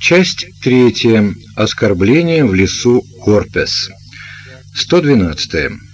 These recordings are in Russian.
Часть третья. Оскорбление в лесу Корпес. 112.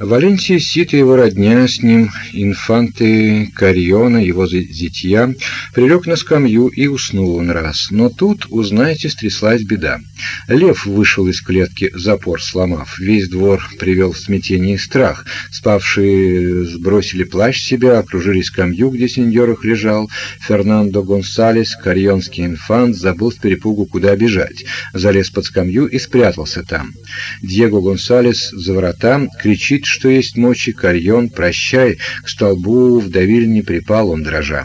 Валенсий Сит и его родня с ним, инфанты Кариона, его зятья, прилег на скамью и уснул он раз. Но тут, узнаете, стряслась беда. Лев вышел из клетки, запор сломав. Весь двор привел в смятение и страх. Спавшие сбросили плащ себя, окружили скамью, где сеньорах лежал. Фернандо Гонсалес, карионский инфант, забыл с перепугу, куда бежать. Залез под скамью и спрятался там. Диего Гонсалес за воротам кричит говорит, что есть мочи, Карьон, прощай, к столбу в давильне припал он дрожа.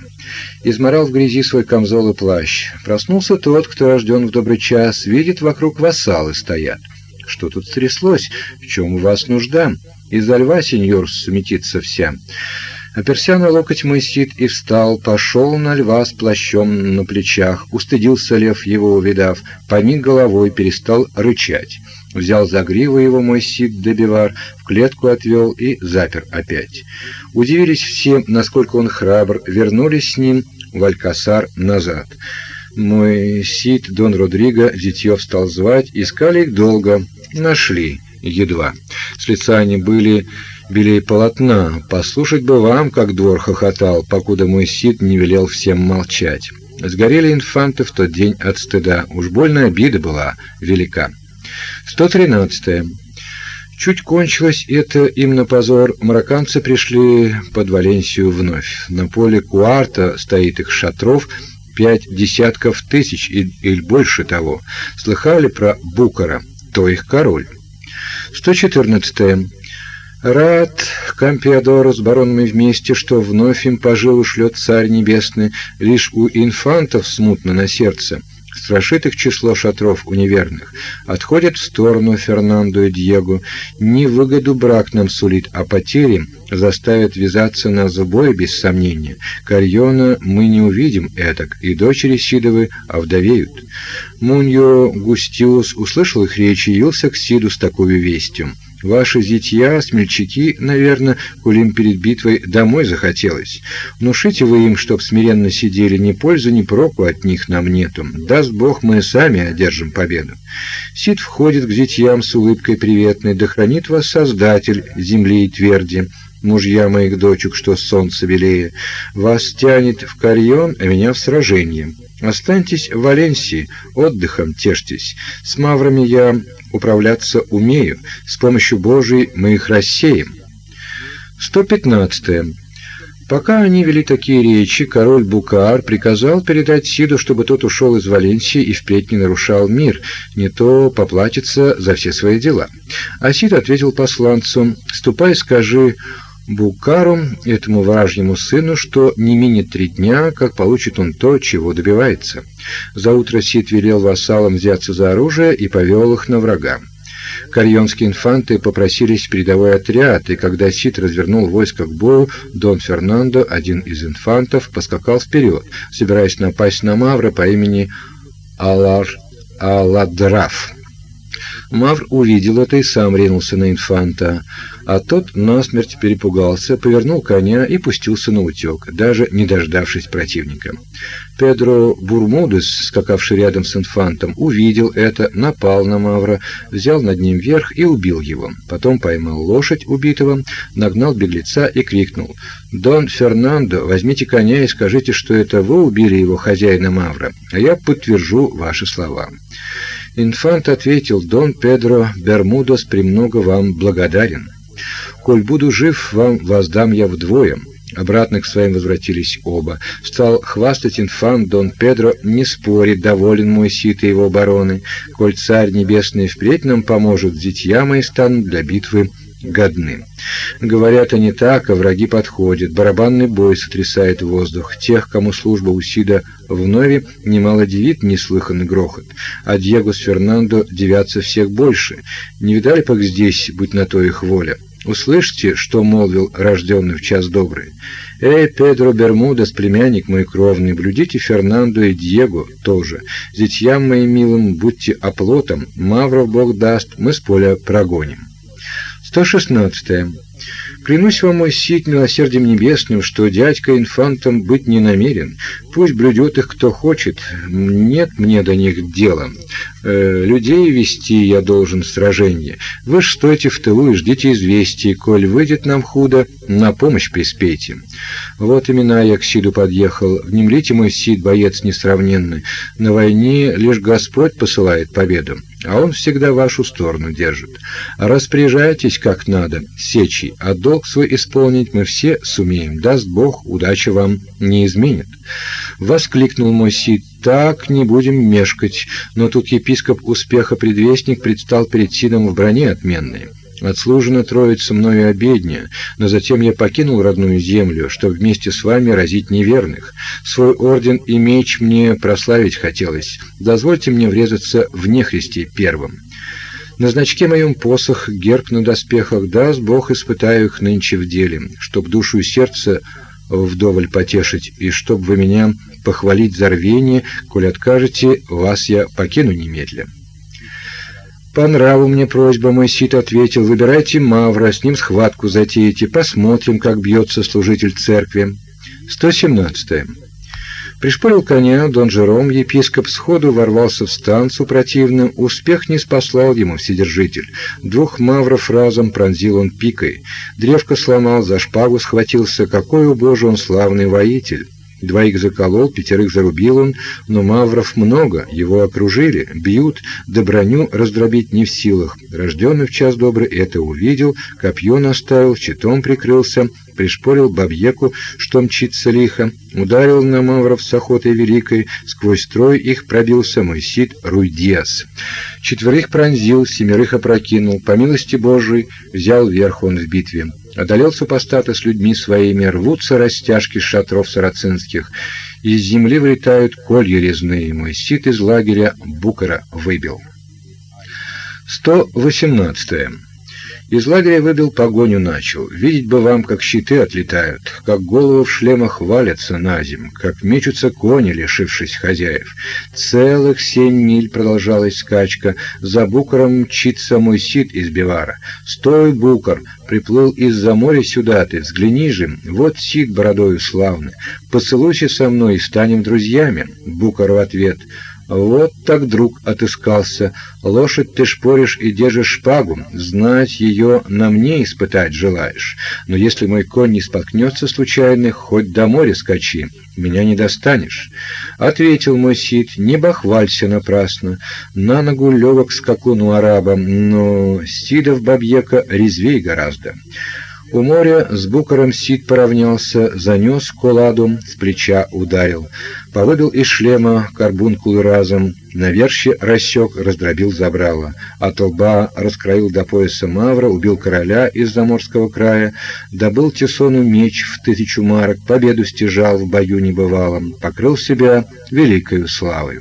Изморал в грязи свой камзол и плащ. Проснулся тот, кто рожден в добрый час, видит, вокруг вассалы стоят. Что тут стряслось? В чем у вас нужда? Из-за льва, сеньор, суметится вся. Оперся на локоть мой сит и встал, пошел на льва с плащом на плечах. Устыдился лев его, увидав, помиг головой, перестал рычать. Взял за гриву его мой сид добивар, в клетку отвел и запер опять. Удивились все, насколько он храбр, вернулись с ним в Алькасар назад. Мой сид Дон Родриго детьев стал звать, искали их долго, нашли едва. С лица они были белей полотна. Послушать бы вам, как двор хохотал, покуда мой сид не велел всем молчать. Сгорели инфанты в тот день от стыда. Уж больно обида была велика. 113. Чуть кончилось это им на позор, марокканцы пришли под Валенсию вновь. На поле Куарта стоит их шатров пять десятков тысяч или больше того. Слыхали про Букара? То их король. 114. Рад Кампиадору с баронами вместе, что вновь им по жилу шлет царь небесный, лишь у инфантов смутно на сердце. Страшит их число шатров у неверных. Отходят в сторону Фернандо и Диего. Не выгоду брак нам сулит, а потери заставят вязаться на зубой без сомнения. Карьона мы не увидим этак, и дочери Сидовы овдовеют. Муньо Густиус услышал их речи и явился к Сиду с такой вестью. Ваши зятья, смельчаки, наверное, коль им перед битвой домой захотелось. Внушите вы им, чтоб смиренно сидели, ни пользы, ни проку от них нам нету. Даст Бог, мы сами одержим победу. Сид входит к зятьям с улыбкой приветной, да хранит вас Создатель земли и тверди мужья моих дочек, что солнце белее. Вас тянет в Карьон, а меня в сражение. Останьтесь в Валенсии, отдыхом тешьтесь. С маврами я управляться умею, с помощью Божией мы их рассеем. 115. Пока они вели такие речи, король Букар приказал передать Сиду, чтобы тот ушел из Валенсии и впредь не нарушал мир, не то поплатится за все свои дела. А Сид ответил посланцу: "Ступай, скажи Букару, этому вражьему сыну, что не минет три дня, как получит он то, чего добивается. За утро Сид велел вассалам взяться за оружие и повел их на врага. Карьонские инфанты попросились в передовой отряд, и когда Сид развернул войско к бою, Дон Фернандо, один из инфантов, поскакал вперед, собираясь напасть на Мавра по имени Алар Аладраф. Мавр увидел это и сам ринулся на инфанта, а тот насмерть перепугался, повернул коня и пустился на утек, даже не дождавшись противника. Педро Бурмудес, скакавший рядом с инфантом, увидел это, напал на Мавра, взял над ним верх и убил его. Потом поймал лошадь убитого, нагнал беглеца и крикнул: "Дон Фернандо, возьмите коня и скажите, что это вы убили его хозяина Мавра, а я подтвержу ваши слова". Инфант ответил: "Дон Педро Бермудос премного вам благодарен. Коль буду жив, вам воздам я вдвое". Обратно к своим возвратились оба. Стал хвастать инфант Дон Педро, не спорит, доволен мой сит и его обороны. Коль царь небесный впредь нам поможет, зятья мои станут для битвы годны. Говорят они так, а враги подходят. Барабанный бой сотрясает воздух. Тех, кому служба у Сида вновь немало дивит неслыханный грохот. А Диего с Фернандо дивятся всех больше. Не видали как здесь, будь на то их воля. Услышьте, что молвил рожденный в час добрый. Эй, Педро Бермудес, племянник мой кровный, блюдите Фернандо и Диего тоже. Зятьям моим милым будьте оплотом, Мавров Бог даст, мы с поля прогоним. 116. Клянусь вам, мой сит, милосердием небесным, что дядька инфантом быть не намерен. Пусть блюдет их кто хочет, нет мне до них дела. Э, людей вести я должен в сраженье. Вы ж стойте в тылу и ждите известий, коль выйдет нам худо, на помощь приспейте. Вот Минайя к Сиду подъехал. Внемлите, мой Сид, боец несравненный. На войне лишь Господь посылает победу а он всегда вашу сторону держит. Распоряжайтесь как надо, сечи, а долг свой исполнить мы все сумеем. Даст Бог, удача вам не изменит. Воскликнул мой Сид, так не будем мешкать. Но тут епископ успеха предвестник предстал перед Сидом в броне отменной. Отслужена троица мною обедня, но затем я покинул родную землю, чтобы вместе с вами разить неверных. Свой орден и меч мне прославить хотелось. Дозвольте мне врезаться в нехристи первым. На значке моем посох, герб на доспехах, даст Бог испытаю их нынче в деле, чтоб душу и сердце вдоволь потешить, и чтоб вы меня похвалить за рвение, коль откажете, вас я покину немедленно. По нраву мне просьба, мой сит ответил, выбирайте Мавра, с ним схватку затеете, посмотрим, как бьется служитель церкви. 117. Пришпорил коня, Дон Жером, епископ, сходу ворвался в станцию противным, успех не спаслал ему вседержитель. Двух мавров разом пронзил он пикой, древко сломал, за шпагу схватился, какой у Божий он славный воитель. Двоих заколол, пятерых зарубил он, но мавров много, его окружили, бьют, да броню раздробить не в силах. Рожденный в час добрый это увидел, копье наставил, щитом прикрылся, пришпорил бабьеку, что мчится лихо, ударил на мавров с охотой великой, сквозь строй их пробился мой сид Руйдиас. Четверых пронзил, семерых опрокинул, по милости Божией взял верх он в битве. Одолел супостата с людьми своими, рвутся растяжки шатров сарацинских, из земли вылетают колья резные, мой сит из лагеря Букара выбил. 118. Из лагеря выбил погоню начал. Видеть бы вам, как щиты отлетают, как головы в шлемах валятся на земь, как мечутся кони, лишившись хозяев. Целых семь миль продолжалась скачка. За букаром мчится мой сит из Бивара. «Стой, букар!» Приплыл из-за моря сюда ты, взгляни же, вот сит бородою славный. Поцелуйся со мной и станем друзьями. Букар в ответ — вот так друг отыскался. Лошадь ты шпоришь и держишь шпагу, знать ее на мне испытать желаешь. Но если мой конь не споткнется случайно, хоть до моря скачи, меня не достанешь. Ответил мой Сид, не бахвалься напрасно. На ногу легок скакуну араба, но Сидов бабьека резвей гораздо. У моря с букаром Сид поравнялся, занес куладу, с плеча ударил. Повыбил из шлема карбункул разом, наверще рассек, раздробил забрало. От лба раскроил до пояса мавра, убил короля из заморского края, добыл Тесону меч в тысячу марок, победу стяжал в бою небывалом, покрыл себя великою славой.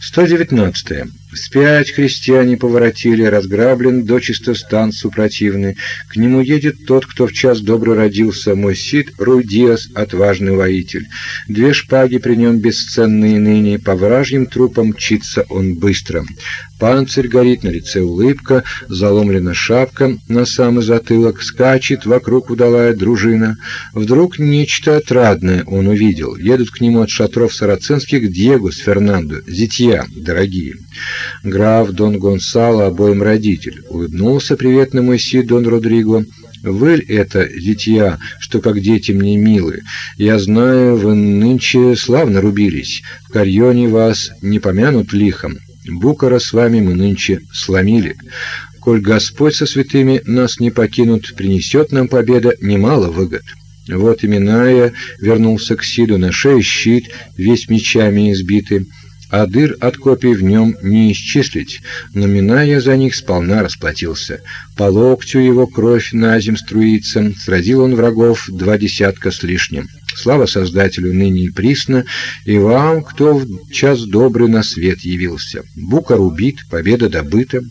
119. Вспять крестьяне поворотили, разграблен дочисто стан супротивный. К нему едет тот, кто в час добро родился, мой Сид Руйдиас, отважный воитель. Две шпаги при нем бесценные ныне, по вражьим трупам мчится он быстро. Панцирь горит, на лице улыбка, заломлена шапка на самый затылок, скачет вокруг удалая дружина. Вдруг нечто отрадное он увидел. Едут к нему от шатров сарацинских Диего с Фернандо, зятья, дорогие. Граф Дон Гонсало обоим родитель. Улыбнулся приветно мой си Дон Родриго. Вы это, дитя, что как дети мне милы. Я знаю, вы нынче славно рубились. В Карьоне вас не помянут лихом. Букара с вами мы нынче сломили. Коль Господь со святыми нас не покинут, принесет нам победа немало выгод. Вот именно вернулся к Сиду на шее щит, весь мечами избитый а дыр от копий в нем не исчислить, но Миная за них сполна расплатился. По локтю его кровь на зем струится, сразил он врагов два десятка с лишним. Слава Создателю ныне и присно, и вам, кто в час добрый на свет явился. Букар убит, победа добыта,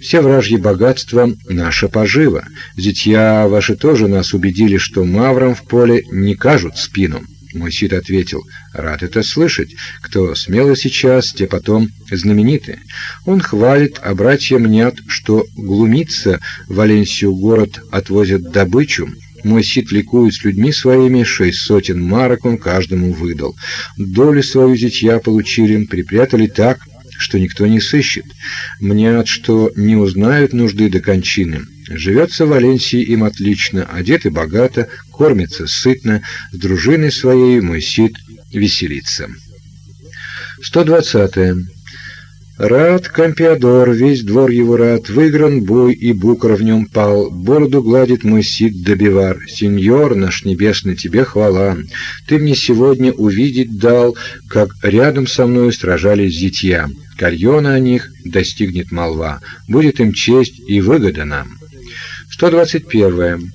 все вражьи богатства — наша пожива. Зятья ваши тоже нас убедили, что маврам в поле не кажут спину. Мой Сид ответил, «Рад это слышать. Кто смело сейчас, те потом знамениты». Он хвалит, а братья мнят, что глумится, Валенсию город отвозят добычу, мой сит ликует с людьми своими, шесть сотен марок он каждому выдал. Долю свою зятья получили, припрятали так, что никто не сыщет. Мнят, что не узнают нужды до кончины. Живется в Валенсии им отлично, одет и богато, кормится сытно, с дружиной своей мой сит веселится. 120. -е. Рад Кампиадор, весь двор его рад, выигран бой, и букра в нем пал. Бороду гладит мой сид добивар. Сеньор наш небесный, тебе хвала. Ты мне сегодня увидеть дал, как рядом со мной сражались зятья. Кальона о них достигнет молва. Будет им честь и выгода нам. 121.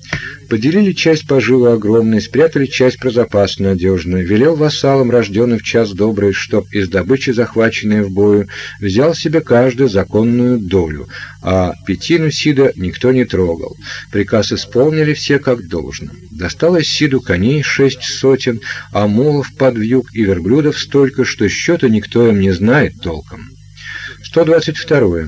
Поделили часть поживы огромной, спрятали часть про запас надежную. Велел вассалам, рожденным в час добрый, чтоб из добычи, захваченной в бою, взял себе каждый законную долю, а пятину Сида никто не трогал. Приказ исполнили все как должно. Досталось Сиду коней шесть сотен, а молов под вьюг и верблюдов столько, что счета никто им не знает толком. 122.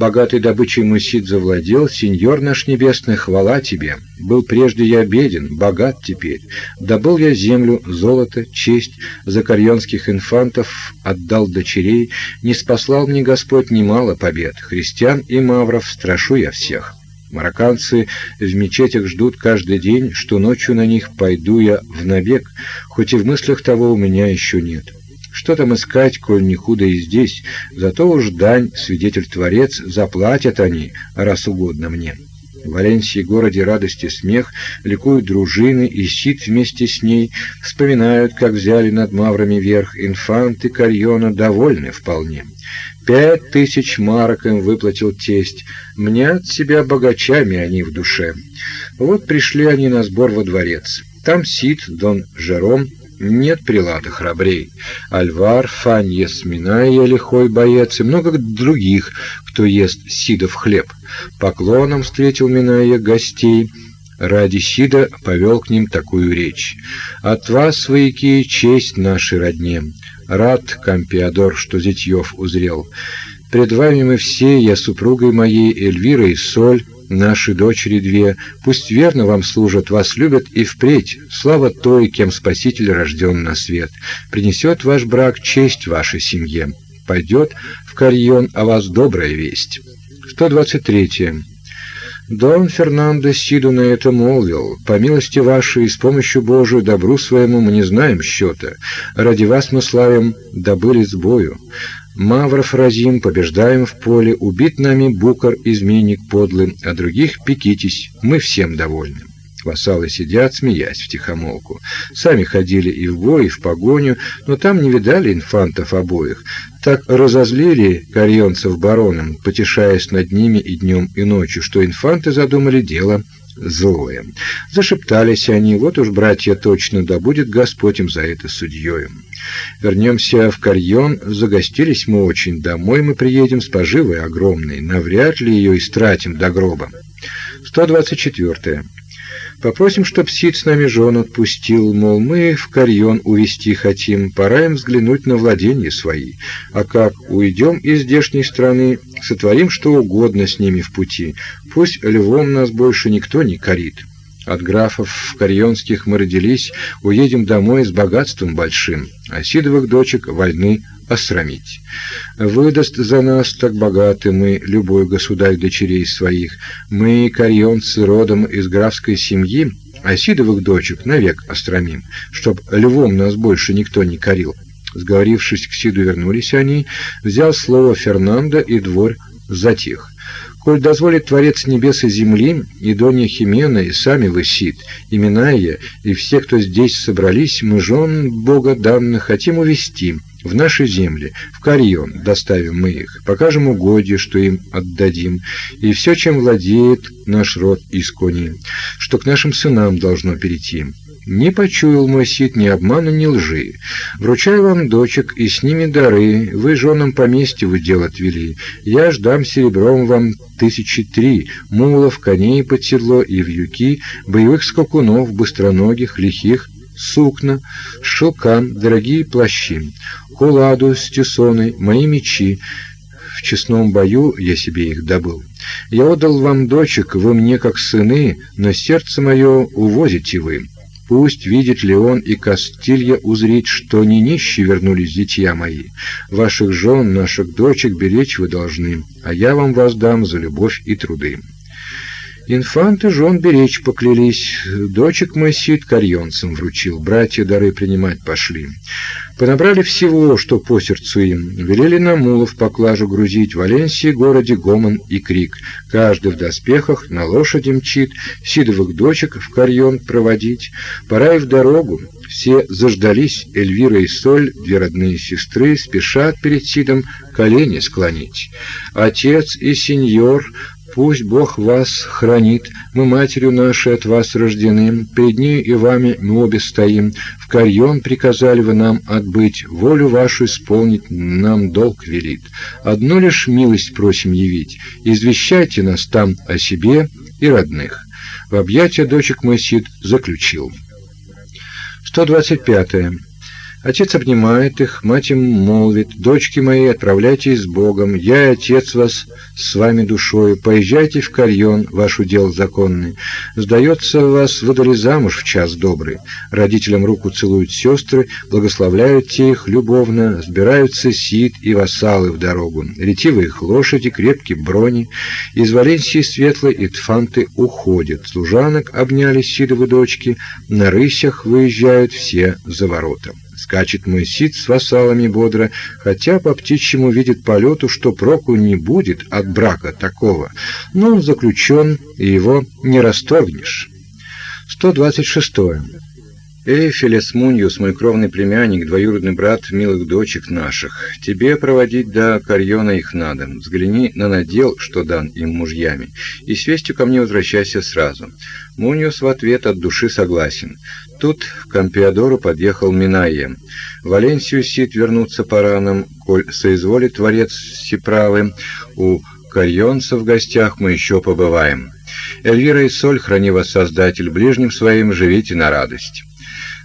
Богатой добычей Мусид завладел, сеньор наш небесный, хвала тебе. Был прежде я беден, богат теперь. Добыл я землю, золото, честь, за карьонских инфантов отдал дочерей, не спаслал мне Господь немало побед. Христиан и мавров страшу я всех. Марокканцы в мечетях ждут каждый день, что ночью на них пойду я в набег, хоть и в мыслях того у меня еще нет. Что там искать, коль не худо и здесь? Зато уж дань, свидетель-творец, заплатят они, раз угодно мне. В Валенсии, городе радости смех, ликуют дружины, и Сид вместе с ней вспоминают, как взяли над Маврами верх инфанты Карьона, довольны вполне. Пять тысяч марок им выплатил тесть, мнят себя богачами они в душе. Вот пришли они на сбор во дворец. Там Сид, Дон Жером, нет прилата храбрей. Альвар, Фаньес, Миная, лихой боец и много других, кто ест сидов хлеб. Поклоном встретил Миная гостей, ради Сида повел к ним такую речь. «От вас, свояки, честь нашей родне. Рад, Кампиадор, что Зятьев узрел. Пред вами мы все, я супругой моей Эльвира и Соль, Наши дочери две, пусть верно вам служат, вас любят и впредь. Слава той, кем Спаситель рожден на свет. Принесет ваш брак честь вашей семье. Пойдет в Карьон о вас добрая весть. 123. Дон Фернандо Сиду на это молвил: "По милости вашей и с помощью Божией добру своему мы не знаем счета. Ради вас мы славим добыли с бою. Мавров разим, побеждаем в поле, убит нами букар, изменник подлый, а других пекитесь, мы всем довольны. Вассалы сидят, смеясь втихомолку. Сами ходили и в бой, и в погоню, но там не видали инфантов обоих. Так разозлили карьонцев баронам, потешаясь над ними и днем, и ночью, что инфанты задумали дело злое. Зашептались они, вот уж, братья, точно, да будет Господь им за это судьёю. Вернемся в Карьон, загостились мы очень, домой мы приедем с поживой огромной, навряд ли ее истратим до гроба. 124. Попросим, чтоб Сид с нами жен отпустил, мол, мы в Карьон увести хотим, пора им взглянуть на владения свои. А как уйдем из здешней страны, сотворим что угодно с ними в пути. Пусть львом нас больше никто не корит. От графов Карьонских мы родились, уедем домой с богатством большим, а Сидовых дочек вольны осрамить. Выдаст за нас так богаты мы любой государь дочерей своих. Мы, карьонцы, родом из графской семьи, а Сидовых дочек навек осрамим, чтоб львом нас больше никто не корил. Сговорившись к Сиду вернулись они, взял слово Фернандо и двор затих. Коль дозволит Творец небес и земли, и Донья Химена, и сами вы, Сид, имена я, и все, кто здесь собрались, мы жен Бога данных хотим увести, в наши земли, в Карьон доставим мы их, покажем угодье, что им отдадим, и все, чем владеет наш род Искони, что к нашим сынам должно перейти. Не почуял мой сит ни обмана, ни лжи. Вручаю вам дочек, и с ними дары, вы женам поместье в удел отвели. Я ждам серебром вам тысячи три, мулов, коней под седло и вьюки, боевых скакунов, быстроногих, лихих, сукна, шелка, дорогие плащи, куладу с тесоной, мои мечи. В честном бою я себе их добыл. Я отдал вам дочек, вы мне как сыны, но сердце мое увозите вы. Пусть видит Леон и Кастилья узреть, что не нищие вернулись зятья мои. Ваших жен, наших дочек беречь вы должны, а я вам воздам за любовь и труды. Инфанты жен беречь поклялись, дочек мой сид карьонцам вручил, братья дары принимать пошли. Понабрали всего, что по сердцу им, велели на мулов поклажу грузить, в Валенсии городе гомон и крик, каждый в доспехах на лошади мчит, сидовых дочек в карьон проводить, пора и в дорогу, все заждались, Эльвира и Соль, две родные сестры, спешат перед Сидом колени склонить. Отец и сеньор Пусть Бог вас хранит, мы матерью нашей от вас рождены, перед ней и вами мы обе стоим. В Карьон приказали вы нам отбыть, волю вашу исполнить нам долг велит. Одну лишь милость просим явить, извещайте нас там о себе и родных. В объятия дочек мой Сид заключил. 125. -е. Отец обнимает их, мать им молвит, «Дочки мои, отправляйтесь с Богом, я отец вас с вами душою, поезжайте в Карьон, ваш удел законный. Сдается вас выдали замуж в час добрый». Родителям руку целуют сестры, благословляют те их любовно, сбираются сид и вассалы в дорогу, ретивые их лошади, крепкие брони. Из Валенсии светлой и тфанты уходят, служанок обняли сидовы дочки, на рысях выезжают все за ворота. Скачет мой сид с вассалами бодро, хотя по птичьему видит полету, что проку не будет от брака такого, но он заключен, и его не расторгнешь. 126. Эй, Фелес Муньюс, мой кровный племянник, двоюродный брат милых дочек наших, тебе проводить до Карьона их надо. Взгляни на надел, что дан им мужьями, и с вестью ко мне возвращайся сразу. Муньюс в ответ от души согласен. Тут к Кампиадору подъехал Минайя. Валенсию Сид вернуться пора нам, коль соизволит творец Сиправы, у Карьонца в гостях мы еще побываем. Эльвира и Соль, храни вас Создатель, ближним своим живите на радость.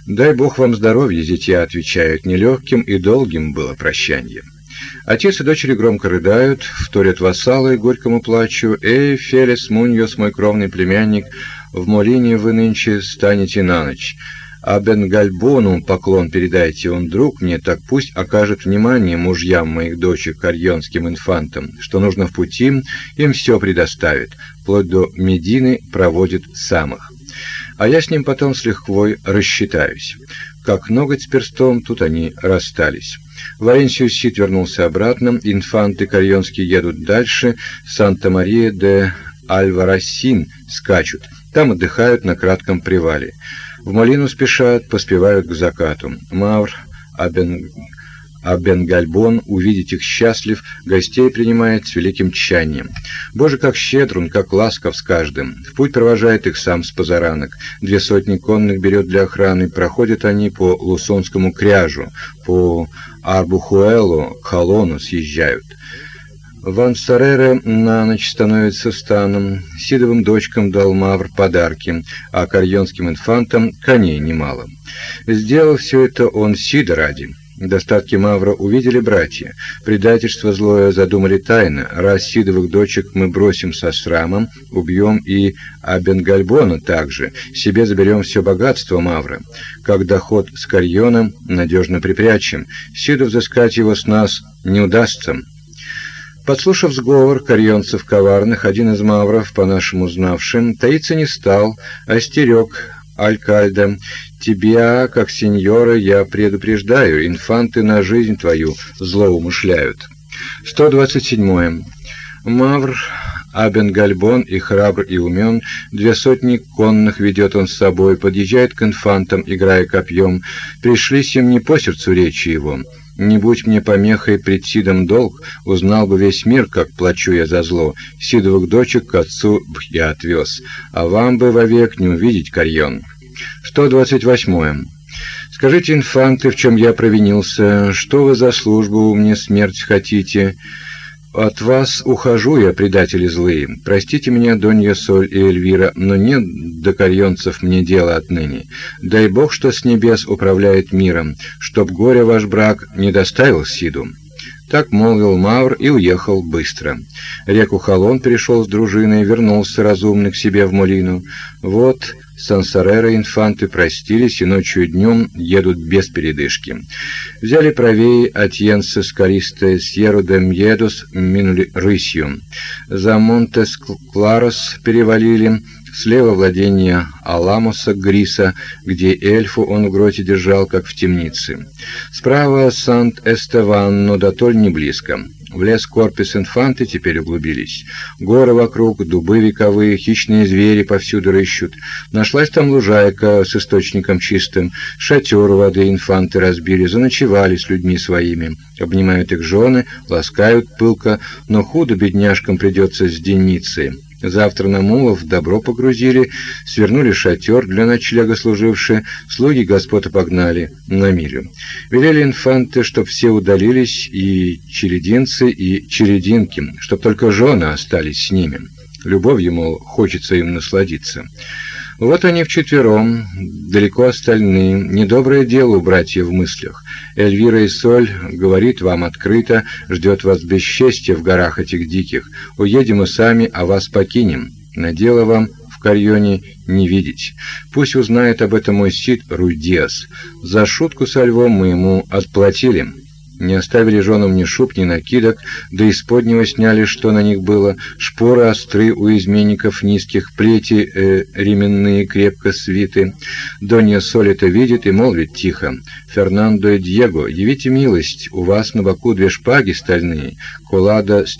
«Дай Бог вам здоровья», — зятья отвечают, нелегким и долгим было прощанье. Отец и дочери громко рыдают, вторят вассалы горькому плачу. «Эй, Фелис Муньос, мой кровный племянник, в Молине вы нынче станете на ночь. А Бенгальбону поклон передайте, он друг мне, так пусть окажет внимание мужьям моих дочек, карьонским инфантам, что нужно в пути, им все предоставит, вплоть до Медины проводит самых» а я с ним потом с лихвой рассчитаюсь. Как ноготь с перстом, тут они расстались. Валенсио Сит вернулся обратно, инфанты карьонские едут дальше, Санта-Мария де Альварасин скачут, там отдыхают на кратком привале. В Малину спешат, поспевают к закату. Мавр, Абен а Бен-Гальбон, увидеть их счастлив, гостей принимает с великим тщанием. Боже, как щедр он, как ласков с каждым. В путь провожает их сам с позаранок. Две сотни конных берет для охраны, проходят они по Лусонскому кряжу, по Арбухуэлу, Холону съезжают. Ван Сарере на ночь становится станом, Сидовым дочкам дал Мавр подарки, а карьонским инфантам коней немало. Сделал все это он Сида ради. Достатки Мавра увидели братья. Предательство злое задумали тайно. Раз Сидовых дочек мы бросим со срамом, убьем и Абенгальбона также. Себе заберем все богатство Мавра. Как доход с Карьоном надежно припрячем. Сиду взыскать его с нас не удастся. Подслушав сговор карьонцев коварных, один из мавров, по-нашему знавшим, таиться не стал, остерег Алькальде, тебя, как сеньора, я предупреждаю, инфанты на жизнь твою злоумышляют. 127. Мавр Абен Гальбон и храбр и умен, две сотни конных ведет он с собой, подъезжает к инфантам, играя копьем. Пришлись им не по сердцу речи его. Не будь мне помехой пред Сидом долг, узнал бы весь мир, как плачу я за зло. Сидовых дочек к отцу я отвез, а вам бы вовек не увидеть Карьон. 128. Скажите, инфанты, в чем я провинился? Что вы за службу мне смерть хотите? От вас ухожу я, предатели злые. Простите меня, Донья Соль и Эльвира, но нет до карьонцев мне дела отныне. Дай Бог, что с небес управляет миром, чтоб горе ваш брак не доставил Сиду. Так молвил Маур и уехал быстро. Реку Халон перешел с дружиной, вернулся разумный к себе в Молину. Вот Сансарера инфанты простились и ночью и днем едут без передышки. Взяли правее Атьенса с Користе Сьеру де Мьедос, минули рысью. За Монтес Кларос перевалили, слева владение Аламоса Гриса, где эльфу он в гроте держал, как в темнице. Справа Сант-Эстеван, но до толь не близко. В лес Корпус-Инфанты теперь углубились. Горы вокруг, дубы вековые, хищные звери повсюду рыщут. Нашлась там лужайка с источником чистым, шатер воды инфанты разбили, заночевали с людьми своими. Обнимают их жены, ласкают пылко, но худо бедняжкам придется с денницей. Завтра на мулов добро погрузили, свернули шатер для ночлега служившие, слуги господа погнали на мирю. Велели инфанты, чтоб все удалились, и черединцы, и черединки, чтоб только жены остались с ними. Любовью, мол, хочется им насладиться. Вот они вчетвером, далеко остальные. Недоброе дело у братьев в мыслях. Эльвира и Соль говорит вам открыто, ждет вас бесчестье в горах этих диких. Уедем мы сами, а вас покинем. На дело вам в Карьоне не видеть. Пусть узнает об этом мой Сид Руйдиас. За шутку со львом мы ему отплатили». Не оставили женам ни шуб, ни накидок, да из поднего сняли, что на них было, шпоры остры у изменников низких, плети э, ременные крепко свиты. Донья Соль это видит и молвит тихо. «Фернандо и Диего, явите милость, у вас на боку две шпаги стальные, колада с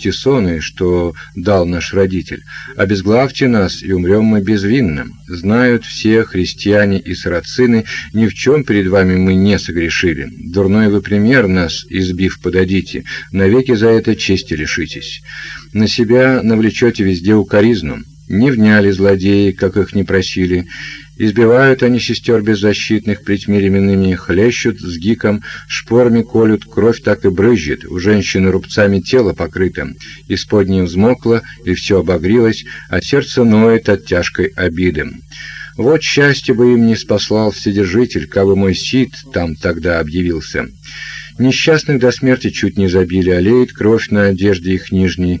что дал наш родитель. Обезглавьте нас, и умрем мы безвинно. Знают все христиане и сарацины, ни в чем перед вами мы не согрешили. Дурной вы пример нас избив, подадите, навеки за это чести лишитесь. На себя навлечете везде укоризну. Не вняли злодеи, как их не просили. Избивают они сестер беззащитных плетьми хлещут с гиком, шпорами колют, кровь так и брызжет, у женщины рубцами тело покрыто, исподнее взмокло и все обогрелось, а сердце ноет от тяжкой обиды. Вот счастье бы им не спаслал Вседержитель, как бы мой Сид там тогда объявился. Несчастных до смерти чуть не забили, олеет кровь на одежде их нижней.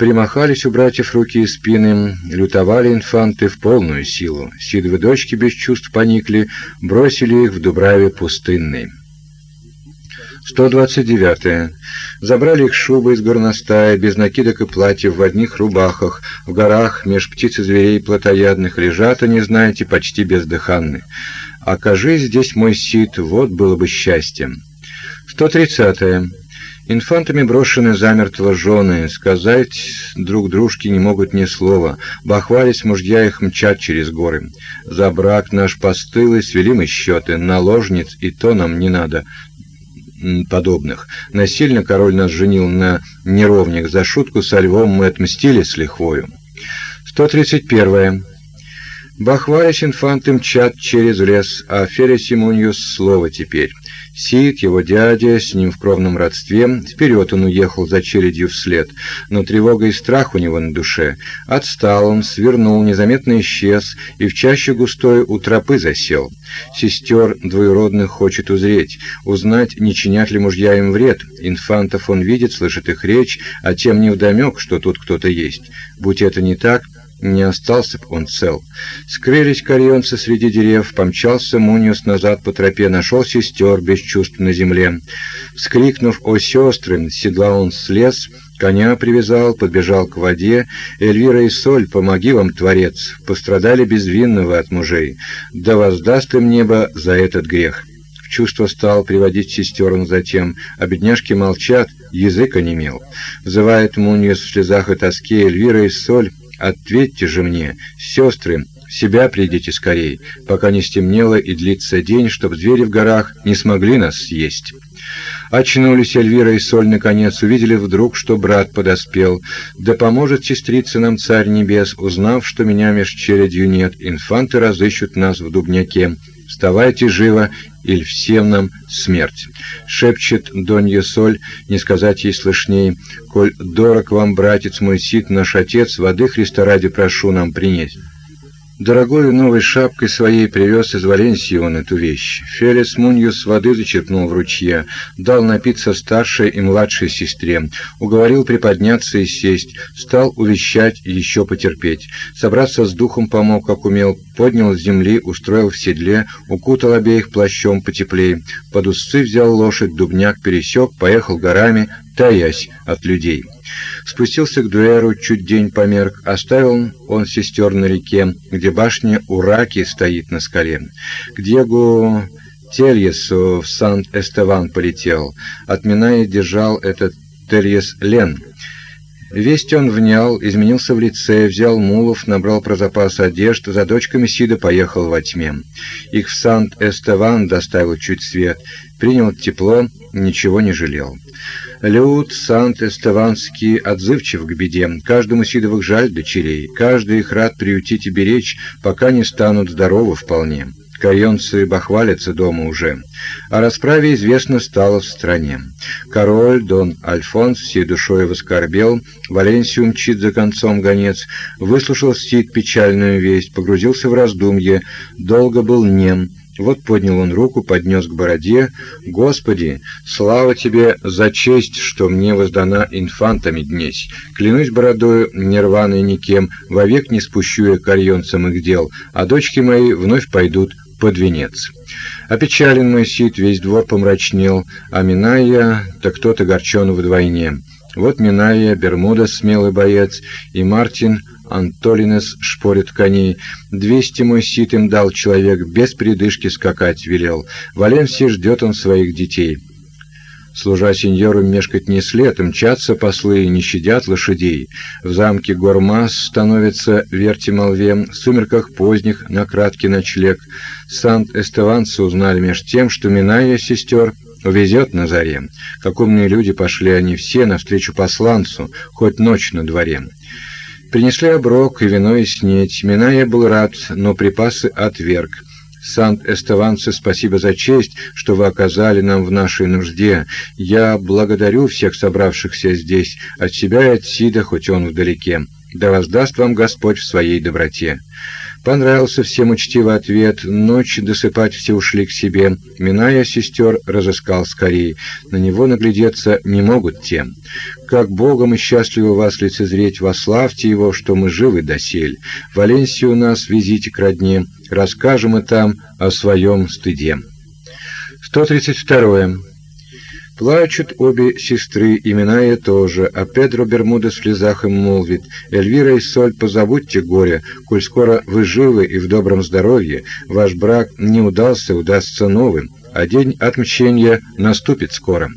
Примахались у братьев руки и спины, лютовали инфанты в полную силу. Сидовы дочки без чувств поникли, бросили их в Дубраве пустынной. 129. -е. Забрали их шубы из горностая, без накидок и платьев, в одних рубахах, в горах, меж птиц и зверей плотоядных, лежат они, знаете, почти бездыханны. Окажись здесь мой сит, вот было бы счастьем. 130. -е. Инфантами брошены замертво жены, сказать друг дружке не могут ни слова, бахвались мужья их мчат через горы. За брак наш постылый свели мы счеты, наложниц и то нам не надо подобных. Насильно король нас женил на неровнях, за шутку со львом мы отмстили с лихвою. 131. Бахвались инфанты мчат через лес, а Феля Симоньюс слово теперь. Сид, его дядя, с ним в кровном родстве, вперед он уехал за чередью вслед, но тревога и страх у него на душе. Отстал он, свернул, незаметно исчез и в чаще густой у тропы засел. Сестер двоюродных хочет узреть, узнать, не чинят ли мужья им вред. Инфантов он видит, слышит их речь, а тем не вдомек, что тут кто-то есть. Будь это не так, не остался б он цел. Скрылись корьонцы среди дерев, помчался Муниус назад по тропе, нашел сестер без чувств на земле. Вскрикнув «О, сестры!», седла он слез, коня привязал, подбежал к воде. «Эльвира и Соль, помоги вам, Творец! Пострадали безвинно от мужей. Да воздаст им небо за этот грех!» Чувство стал приводить сестер он затем, а бедняжки молчат, язык онемел. Взывает Муниус в слезах и тоске Эльвира и Соль, Ответьте же мне, сестры, себя придите скорей, пока не стемнело и длится день, чтоб звери в горах не смогли нас съесть. Очнулись Эльвира и Соль наконец, увидели вдруг, что брат подоспел. Да поможет сестрица нам царь небес, узнав, что меня меж чередью нет, инфанты разыщут нас в дубняке. Вставайте живо или всем нам смерть. Шепчет Донья Соль, не сказать ей слышней, коль дорог вам, братец мой Сид, наш отец, воды Христа ради прошу нам принять. Дорогой новой шапкой своей привез из Валенсии он эту вещь. Фелис Муньюс воды зачерпнул в ручье, дал напиться старшей и младшей сестре, уговорил приподняться и сесть, стал увещать еще потерпеть. Собраться с духом помог, как умел, поднял с земли, устроил в седле, укутал обеих плащом потеплей, под усы взял лошадь, дубняк пересек, поехал горами, таясь от людей. Спустился к Дуэру, чуть день померк, оставил он сестер на реке, где башня Ураки стоит на скале. К Диего Тельесу в Сан-Эстеван полетел, отминая держал этот Тельес Лен. Весть он внял, изменился в лице, взял мулов, набрал про запас одежд, за дочками Сида поехал во тьме. Их в Сант-Эстеван доставил чуть свет, принял тепло, ничего не жалел. Люд Сант-Эстеванский отзывчив к беде, каждому Сидовых жаль дочерей, каждый их рад приютить и беречь, пока не станут здоровы вполне. Кайонцы бахвалятся дома уже. О расправе известно стало в стране. Король Дон Альфонс всей душой воскорбел, Валенсию мчит за концом гонец, выслушал Сид печальную весть, погрузился в раздумье, долго был нем, вот поднял он руку, поднес к бороде. «Господи, слава тебе за честь, что мне воздана инфантами днесь. Клянусь бородою, нерваной никем, вовек не спущу я кальонцам их дел, а дочки мои вновь пойдут под венец. Опечален мой сид, весь двор помрачнел, а Миная, так кто-то горчен вдвойне. Вот Миная, Бермуда, смелый боец, и Мартин, Антолинес шпорит коней. Двести мой сит им дал человек, без придышки скакать велел. Валенсии ждет он своих детей. Служа сеньору мешкать не след, мчатся послы, не щадят лошадей. В замке Гормас становится верти молве, в сумерках поздних на краткий ночлег. Сант-Эстеванцы узнали меж тем, что Миная сестер увезет на заре. Как умные люди пошли они все навстречу посланцу, хоть ночь на дворе. Принесли оброк и вино и снеть. Миная был рад, но припасы отверг. Сант-Эстеванцы, спасибо за честь, что вы оказали нам в нашей нужде. Я благодарю всех собравшихся здесь, от себя и от Сида, хоть он вдалеке. Да воздаст вам Господь в своей доброте. Понравился всем учтивый ответ. Ночь досыпать все ушли к себе. Миная сестер разыскал скорей. На него наглядеться не могут тем. Как Богом и счастливо вас лицезреть, вославьте его, что мы живы досель. Валенсию нас везите к родне, расскажем и там о своем стыде. 132. Плачут обе сестры, именая тоже, а Педро Бермуда в слезах им молвит, «Эльвира и Соль, позабудьте горе, коль скоро вы живы и в добром здоровье, ваш брак не удался, удастся новым, а день отмщения наступит скоро».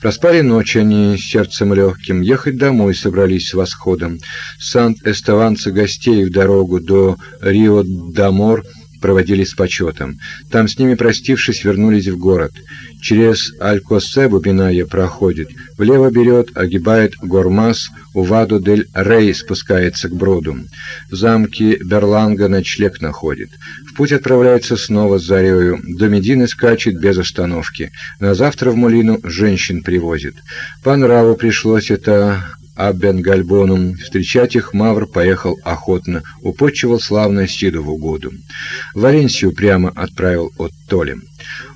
Проспали ночь они сердцем легким, ехать домой собрались с восходом. Сант-Эставанцы гостей в дорогу до Рио-да-Мор проводили с почетом. Там с ними простившись, вернулись в город. Через Алькосебу Биная проходит, влево берет, огибает Гормас, у Ваду-дель-Рей спускается к броду. В замке Берланга ночлег находит. В путь отправляется снова с зарею, до Медины скачет без остановки. На завтра в Мулину женщин привозит. По нраву пришлось это Аббен-Гальбоном. Встречать их Мавр поехал охотно, упочивал славно Сиду в угоду. Валенсию прямо отправил от Толи.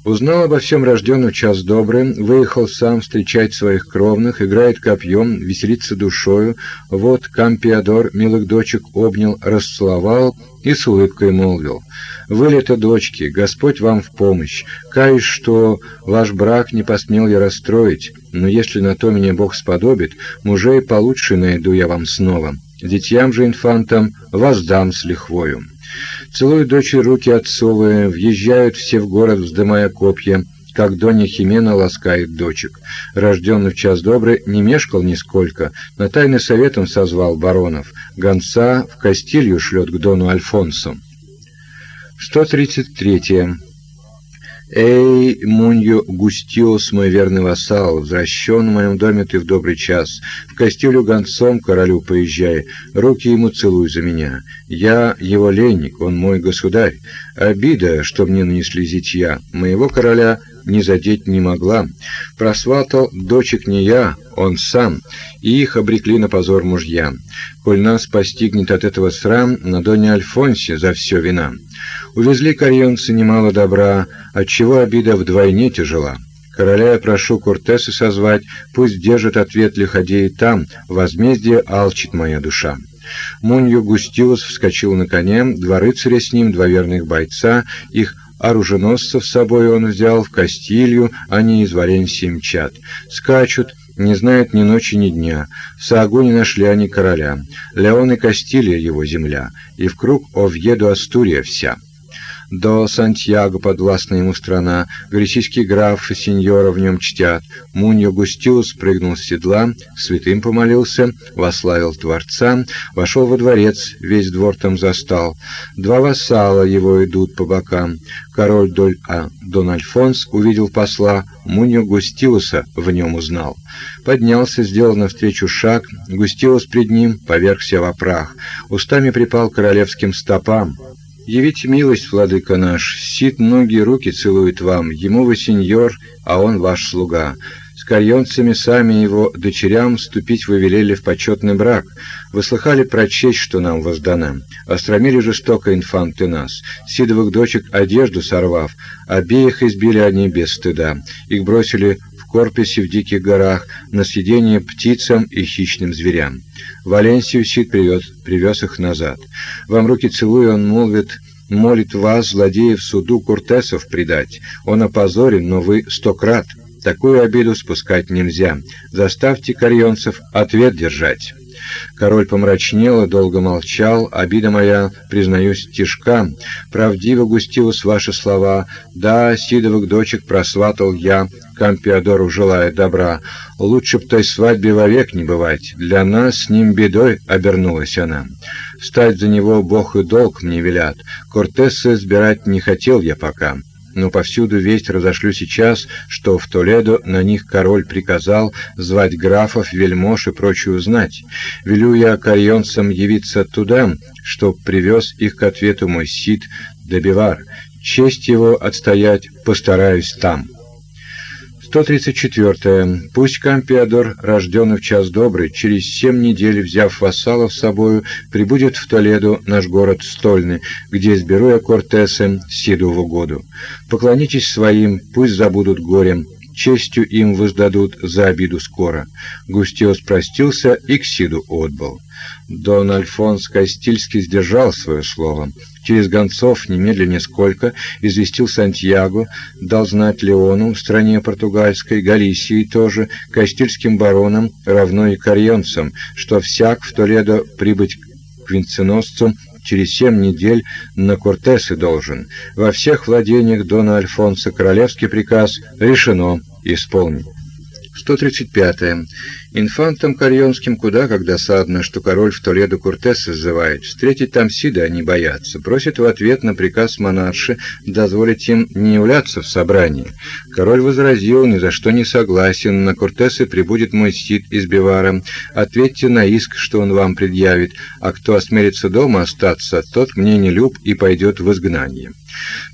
Узнал обо всем рожденный час добрый, выехал сам встречать своих кровных, играет копьем, веселится душою. Вот Кампиадор милых дочек обнял, расцеловал и с улыбкой молвил: "Вы лето дочки, Господь вам в помощь. Каюсь, что ваш брак не посмел я расстроить, но если на то меня Бог сподобит, мужей получше найду я вам снова. Детям же инфантам воздам с лихвою". Целуют дочери руки отцовые, въезжают все в город, вздымая копья, как Донья Химена ласкает дочек. Рожденный в час добрый не мешкал нисколько, на тайный совет он созвал баронов, гонца в Кастилью шлет к Дону Альфонсу. 133. Эй, Муньо Густиос, мой верный вассал, возвращен в моем доме ты в добрый час. В Кастилю гонцом королю поезжай, руки ему целуй за меня. Я его ленник, он мой государь. Обида, что мне нанесли зятья, моего короля не задеть не могла. Просватал дочек не я, он сам, и их обрекли на позор мужья. Коль нас постигнет от этого срам, на доне Альфонсе за все вина. Увезли карьонцы немало добра, отчего обида вдвойне тяжела. Короля я прошу Кортеса созвать, пусть держит ответ лиходеи там, возмездие алчит моя душа. Мунью Густилус вскочил на коне, два рыцаря с ним, два верных бойца, их оруженосцев с собой он взял в Кастилью, они из Валенсии мчат. Скачут, не знают ни ночи, ни дня. В Саагоне нашли они короля. Леон и Кастилия его земля, и в круг Овьеду Астурия вся до Сантьяго подвластна ему страна, галисийский граф и сеньора в нем чтят. Муньо Густиус прыгнул с седла, святым помолился, вославил Творца, вошел во дворец, весь двор там застал. Два вассала его идут по бокам. Король Доль А Дон Альфонс увидел посла, Муньо Густиуса в нем узнал. Поднялся, сделал навстречу шаг, Густиус пред ним повергся во прах, устами припал королевским стопам. Явите милость, владыка наш, сит ноги руки целует вам, ему вы сеньор, а он ваш слуга. С карьонцами сами его дочерям вступить вы велели в почетный брак. Вы слыхали про честь, что нам воздана. Остромили жестоко инфанты нас, сидовых дочек одежду сорвав, обеих избили они без стыда. Их бросили корпусе в диких горах на съедение птицам и хищным зверям. Валенсию Сид привез, привез их назад. Вам руки целуя, он молвит, молит вас, злодеев, суду Куртесов предать. Он опозорен, но вы сто крат. Такую обиду спускать нельзя. Заставьте карьонцев ответ держать. Король помрачнел и долго молчал. Обида моя, признаюсь, тяжка. Правдиво густилось ваши слова. Да, Сидовых дочек просватал я, Кампиадору желая добра. Лучше б той свадьбе вовек не бывать. Для нас с ним бедой обернулась она. Стать за него бог и долг мне велят. Кортеса избирать не хотел я пока но повсюду весть разошлю сейчас, что в Толедо на них король приказал звать графов, вельмож и прочую знать. Велю я карьонцам явиться туда, чтоб привез их к ответу мой Сид Добивар. Честь его отстоять постараюсь там». 134. Пусть Кампиадор, рожденный в час добрый, через семь недель, взяв вассалов с собою, прибудет в Толедо, наш город стольный, где изберу я Кортеса Сиду в угоду. Поклонитесь своим, пусть забудут горем, честью им воздадут за обиду скоро. Густиос простился и к Сиду отбыл. Дон Альфонс Кастильский сдержал свое слово. Через гонцов немедленно сколько известил Сантьяго, дал знать Леону, стране португальской, Галисии тоже, кастильским баронам, равно и карьонцам, что всяк в Толедо прибыть к венценосцу через семь недель на Кортесы должен. Во всех владениях Дона Альфонса королевский приказ решено исполнить. 135. -е. Инфантам карьонским куда как досадно, что король в Толедо Куртес созывает. Встретить там Сида они боятся. Просит в ответ на приказ монарши дозволить им не являться в собрании. Король возразил, ни за что не согласен. На Куртесы прибудет мой Сид из Бивара. Ответьте на иск, что он вам предъявит. А кто осмелится дома остаться, тот мне не люб и пойдет в изгнание.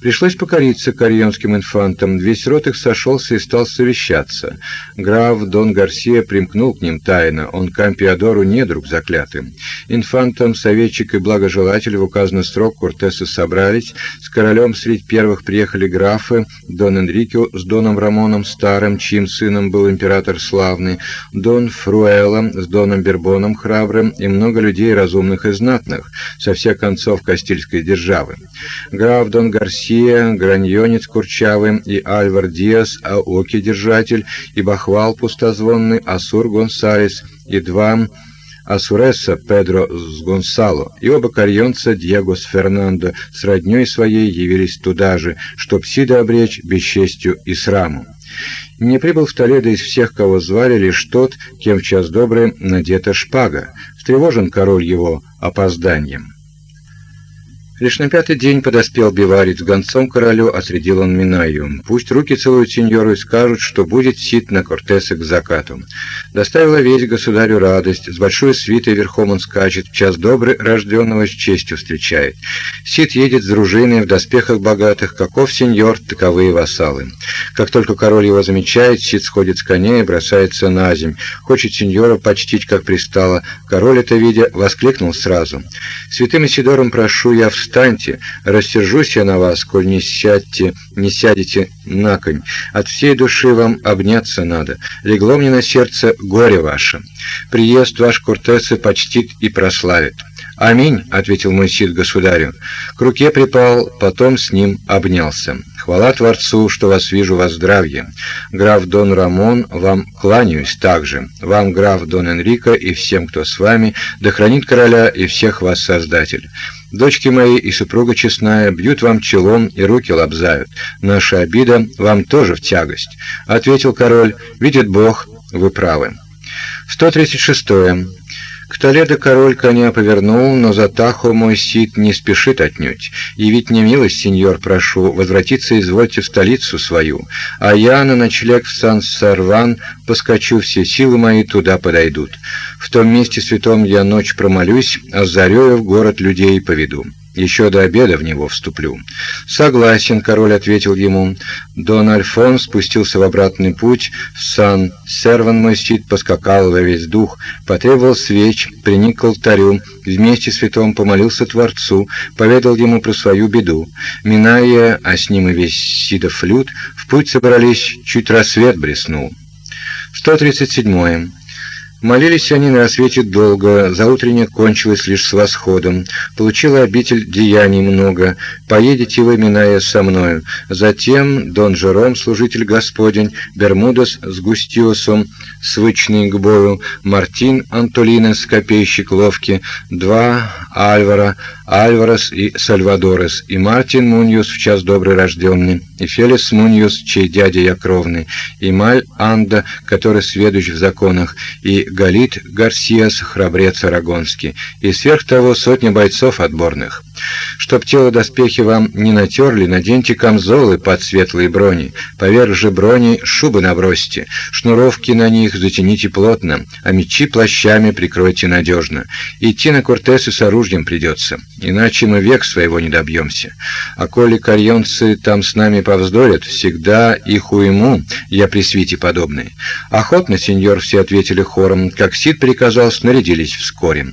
Пришлось покориться карьонским инфантам. Весь род их сошелся и стал совещаться. Граф Дон Гарсия примкнул заглянул к ним тайно, он Кампиадору недруг заклятым. Инфантом, советчик и благожелатель в указанный срок Кортесы собрались, с королем среди первых приехали графы, Дон Энрикио с Доном Рамоном Старым, чьим сыном был император славный, Дон Фруэлом с Доном Бербоном храбрым. И много людей разумных и знатных со всех концов Кастильской державы. Граф Дон Гарсия, Граньонец Курчавый и Альвар Диас, Аоки Держатель и Бахвал Пустозвонный, Асур Гонсалес и два Асуреса Педро с Гонсало и оба карьонца Диего с Фернандо с роднёй своей явились туда же, чтоб Сида обречь бесчестью и сраму. Не прибыл в Толедо из всех, кого звали, лишь тот, кем в час добрый надета шпага. Встревожен король его опозданием. Лишь на пятый день подоспел биварец гонцом королю, осредил он Минаю. Пусть руки целуют сеньору и скажут, что будет сит на Кортесе к закату. Доставила весь государю радость, с большой свитой верхом он скачет, в час добрый рожденного с честью встречает. Сит едет с дружиной в доспехах богатых, каков сеньор, таковые вассалы. Как только король его замечает, Сит сходит с коня и бросается на земь. Хочет сеньора почтить, как пристало. Король это видя, воскликнул сразу. «Святым Исидором прошу я в встаньте, рассержусь я на вас, коль не сядьте, не сядете на конь. От всей души вам обняться надо. Легло мне на сердце горе ваше. Приезд ваш Кортесы почтит и прославит. «Аминь», — ответил мой сид государю. К руке припал, потом с ним обнялся. «Хвала Творцу, что вас вижу во здравии. Граф Дон Рамон, вам кланяюсь также. Вам, граф Дон Энрико, и всем, кто с вами, да хранит короля и всех вас Создатель. Дочки мои и супруга честная бьют вам челом и руки лобзают. Наша обида вам тоже в тягость», — ответил король. «Видит Бог, вы правы». 136. К Толедо король коня повернул, но за Тахо мой сит не спешит отнюдь. Явить мне милость, сеньор, прошу, возвратиться извольте в столицу свою, а я на ночлег в Сан-Сарван поскочу, все силы мои туда подойдут. В том месте святом я ночь промолюсь, а зарею в город людей поведу. Еще до обеда в него вступлю. Согласен, король ответил ему. Дон Альфон спустился в обратный путь, в Сан-Серван мой сид поскакал во весь дух, потребовал свеч, приник к алтарю, вместе с святом помолился Творцу, поведал ему про свою беду. Миная, а с ним и весь сидов в путь собрались, чуть рассвет блеснул. 137. Молились они на рассвете долго, заутренне кончилось лишь с восходом. Получила обитель деяний много, поедете вы, миная со мною. Затем Дон Жером, служитель Господень, Бермудес с Густиосом, свычный к бою, Мартин Антолинес, копейщик ловкий, два Альвара, Альварес и Сальвадорес, и Мартин Муньос в час добрый рожденный, и Фелес Муньос, чей дядя я кровный, и Мальанда, который сведущ в законах, и Галинд Гарсиас, храбрец арагонский, и сверх того сотня бойцов отборных. Чтоб тело доспехи вам не натерли, наденьте камзолы под светлые брони, поверх же брони шубы набросьте, шнуровки на них затяните плотно, а мечи плащами прикройте надежно. Идти на Кортесы с оружием придется, иначе мы век своего не добьемся. А коли карьонцы там с нами повздорят, всегда их уйму, я при свите подобный. Охотно, сеньор, все ответили хором, как Сид приказал, снарядились вскоре.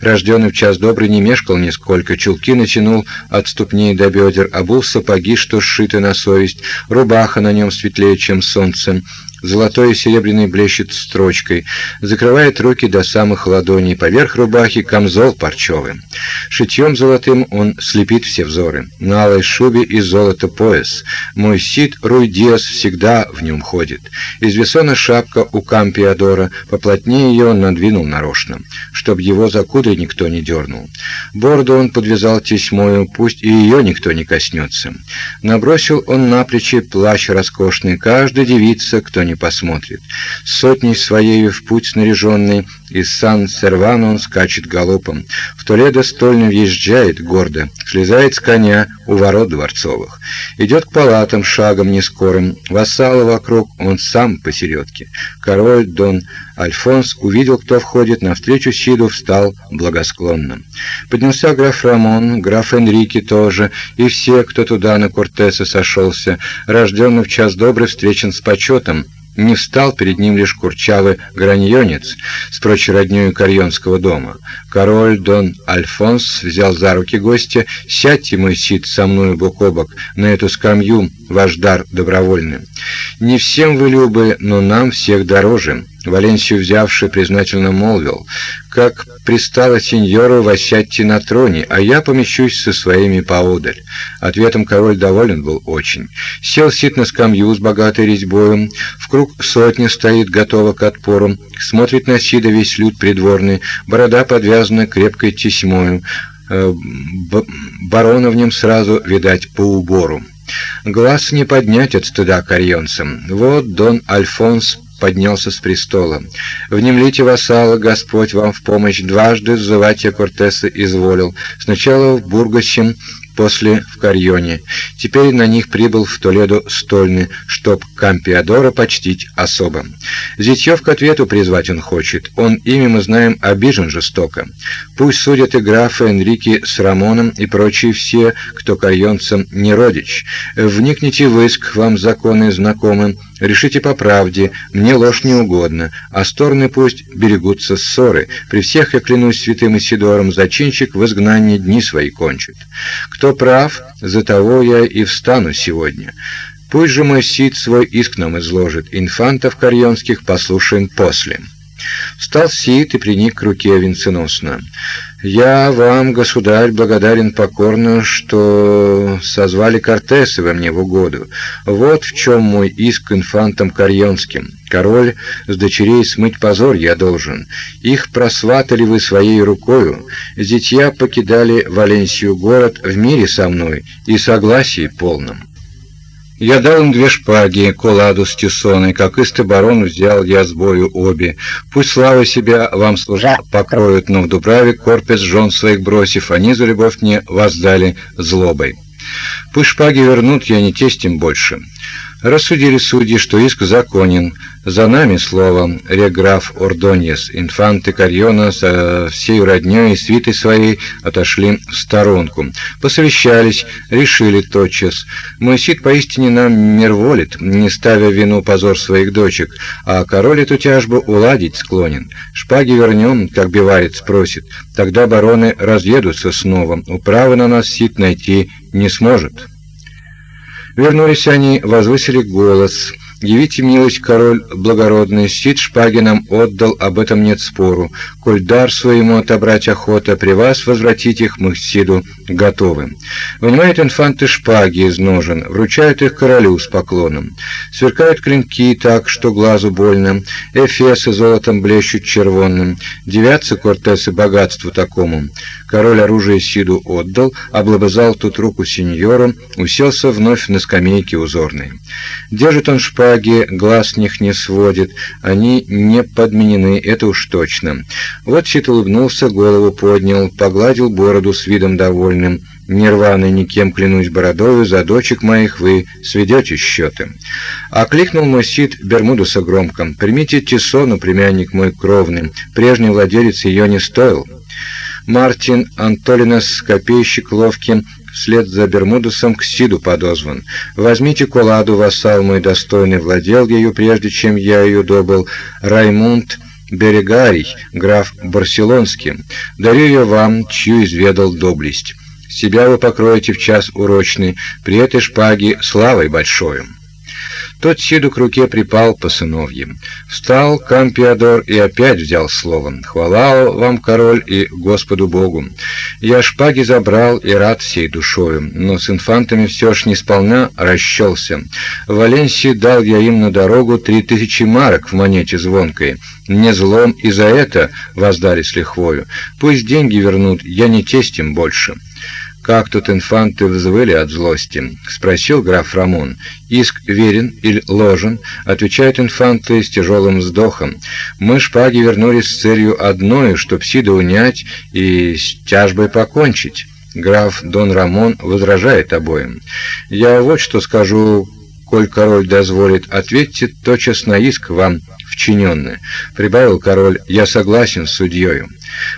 Рожденный в час добрый не мешкал нисколько, чулки Чулки натянул от ступней до бедер, обул сапоги, что сшиты на совесть, рубаха на нем светлее, чем солнце, золотой и серебряный блещет строчкой, закрывает руки до самых ладоней, поверх рубахи камзол парчевый. Шитьем золотым он слепит все взоры. На алой шубе из золота пояс. Мой сит Руй Диас всегда в нем ходит. Из весона шапка у Кампиадора, поплотнее ее он надвинул нарочно, чтоб его за кудри никто не дернул. Бороду он подвязал тесьмою, пусть и ее никто не коснется. Набросил он на плечи плащ роскошный, каждая девица, кто не посмотрит. Сотней своей в путь снаряженный, из Сан-Сервана он скачет галопом. В Толедо стольно въезжает гордо, слезает с коня у ворот дворцовых. Идет к палатам шагом нескорым, вассалы вокруг, он сам посередке. Король Дон Альфонс увидел, кто входит, навстречу Сиду встал благосклонно. Поднялся граф Рамон, граф Энрике тоже, и все, кто туда на Кортеса сошелся, рожденный в час добрый встречен с почетом, не встал перед ним лишь курчавый граньонец с прочей роднёю Карьонского дома. Король Дон Альфонс взял за руки гостя, «Сядьте, мой сид, со мною бок о бок на эту скамью, ваш дар добровольный. Не всем вы любы, но нам всех дороже». Валенсию взявший признательно молвил, «Как пристало сеньору восядьте на троне, а я помещусь со своими поодаль». Ответом король доволен был очень. Сел сит на скамью с богатой резьбою, в круг сотня стоит, готова к отпору, смотрит на Сида весь люд придворный, борода подвязана крепкой тесьмою, э, барона в нем сразу, видать, по убору. Глаз не поднять от стыда карьонцам. Вот Дон Альфонс поднялся с престола. «Внемлите, вассалы, Господь вам в помощь, дважды взывать я Кортеса изволил. Сначала в Бургосе, после в Карьоне. Теперь на них прибыл в Толедо стольный, чтоб Кампиадора почтить особо. Зятьев к ответу призвать он хочет. Он имя мы знаем обижен жестоко. Пусть судят и графы Энрике с Рамоном и прочие все, кто карьонцам не родич. Вникните в иск, вам законы знакомы, Решите по правде, мне ложь не угодно, а стороны пусть берегутся ссоры. При всех я клянусь святым Исидором, зачинщик в изгнании дни свои кончит. Кто прав, за того я и встану сегодня. Пусть же мой сид свой иск нам изложит, инфантов карьонских послушаем после». Встал Сид и приник к руке венценосно. «Я вам, государь, благодарен покорно, что созвали Кортесы во мне в угоду. Вот в чем мой иск инфантам Карьонским. Король с дочерей смыть позор я должен. Их просватали вы своей рукою. Зятья покидали Валенсию город в мире со мной и согласии полном. Я дал им две шпаги, коладу с тесоной, как истый барон взял я с бою обе. Пусть слава себя вам служа покроют, но в Дубраве корпец жен своих бросив, они за любовь мне воздали злобой. Пусть шпаги вернут, я не тестим больше. Рассудили судьи, что иск законен. За нами словом реграф Ордоньес, инфанты Карьона со всей роднёй и свитой своей отошли в сторонку. Посовещались, решили тотчас. Мой сид поистине нам мир волит, не ставя вину позор своих дочек, а король эту тяжбу уладить склонен. Шпаги вернем, как биварец просит, тогда бароны разъедутся снова, управы на нас сид найти не сможет». Вернулись они, возвысили голос — Явите милость, король благородный, Сид шпаги нам отдал, об этом нет спору. Коль дар своему отобрать охота, при вас возвратить их мы Сиду готовы. Вынимают инфанты шпаги из ножен, вручают их королю с поклоном. Сверкают клинки так, что глазу больно, эфесы золотом блещут червонным. Девятся кортесы богатству такому. Король оружие Сиду отдал, облобызал тут руку сеньору, уселся вновь на скамейке узорной. Держит он шпаги, глаз с них не сводит, они не подменены, это уж точно. Вот Сит улыбнулся, голову поднял, погладил бороду с видом довольным. Нерваный никем, клянусь бородою, за дочек моих вы сведете счеты. Окликнул мой Сид Бермудуса громко. «Примите Тисону, племянник мой кровный, прежний владелец ее не стоил». Мартин Антолинос, копейщик ловкий, вслед за Бермудусом к Сиду подозван. Возьмите куладу, вассал мой достойный, владел ею, прежде чем я ее добыл, Раймунд Берегарий, граф Барселонский. Дарю ее вам, чью изведал доблесть. Себя вы покроете в час урочный, при этой шпаге славой большою. Тот Сиду к руке припал по сыновьям. Встал Кампиадор и опять взял слово. «Хвала вам, король, и Господу Богу! Я шпаги забрал и рад всей душою, но с инфантами все ж не сполна расчелся. В Валенсии дал я им на дорогу три тысячи марок в монете звонкой. Не злом и за это воздали с лихвою. Пусть деньги вернут, я не тестим больше». «Как тут инфанты взвыли от злости?» — спросил граф Рамон. «Иск верен или ложен?» — отвечают инфанты с тяжелым вздохом. «Мы шпаги вернулись с целью одной, чтоб Сида унять и с тяжбой покончить». Граф Дон Рамон возражает обоим. «Я вот что скажу, коль король дозволит, ответьте тотчас на иск вам вчиненный». Прибавил король, «Я согласен с судьёю».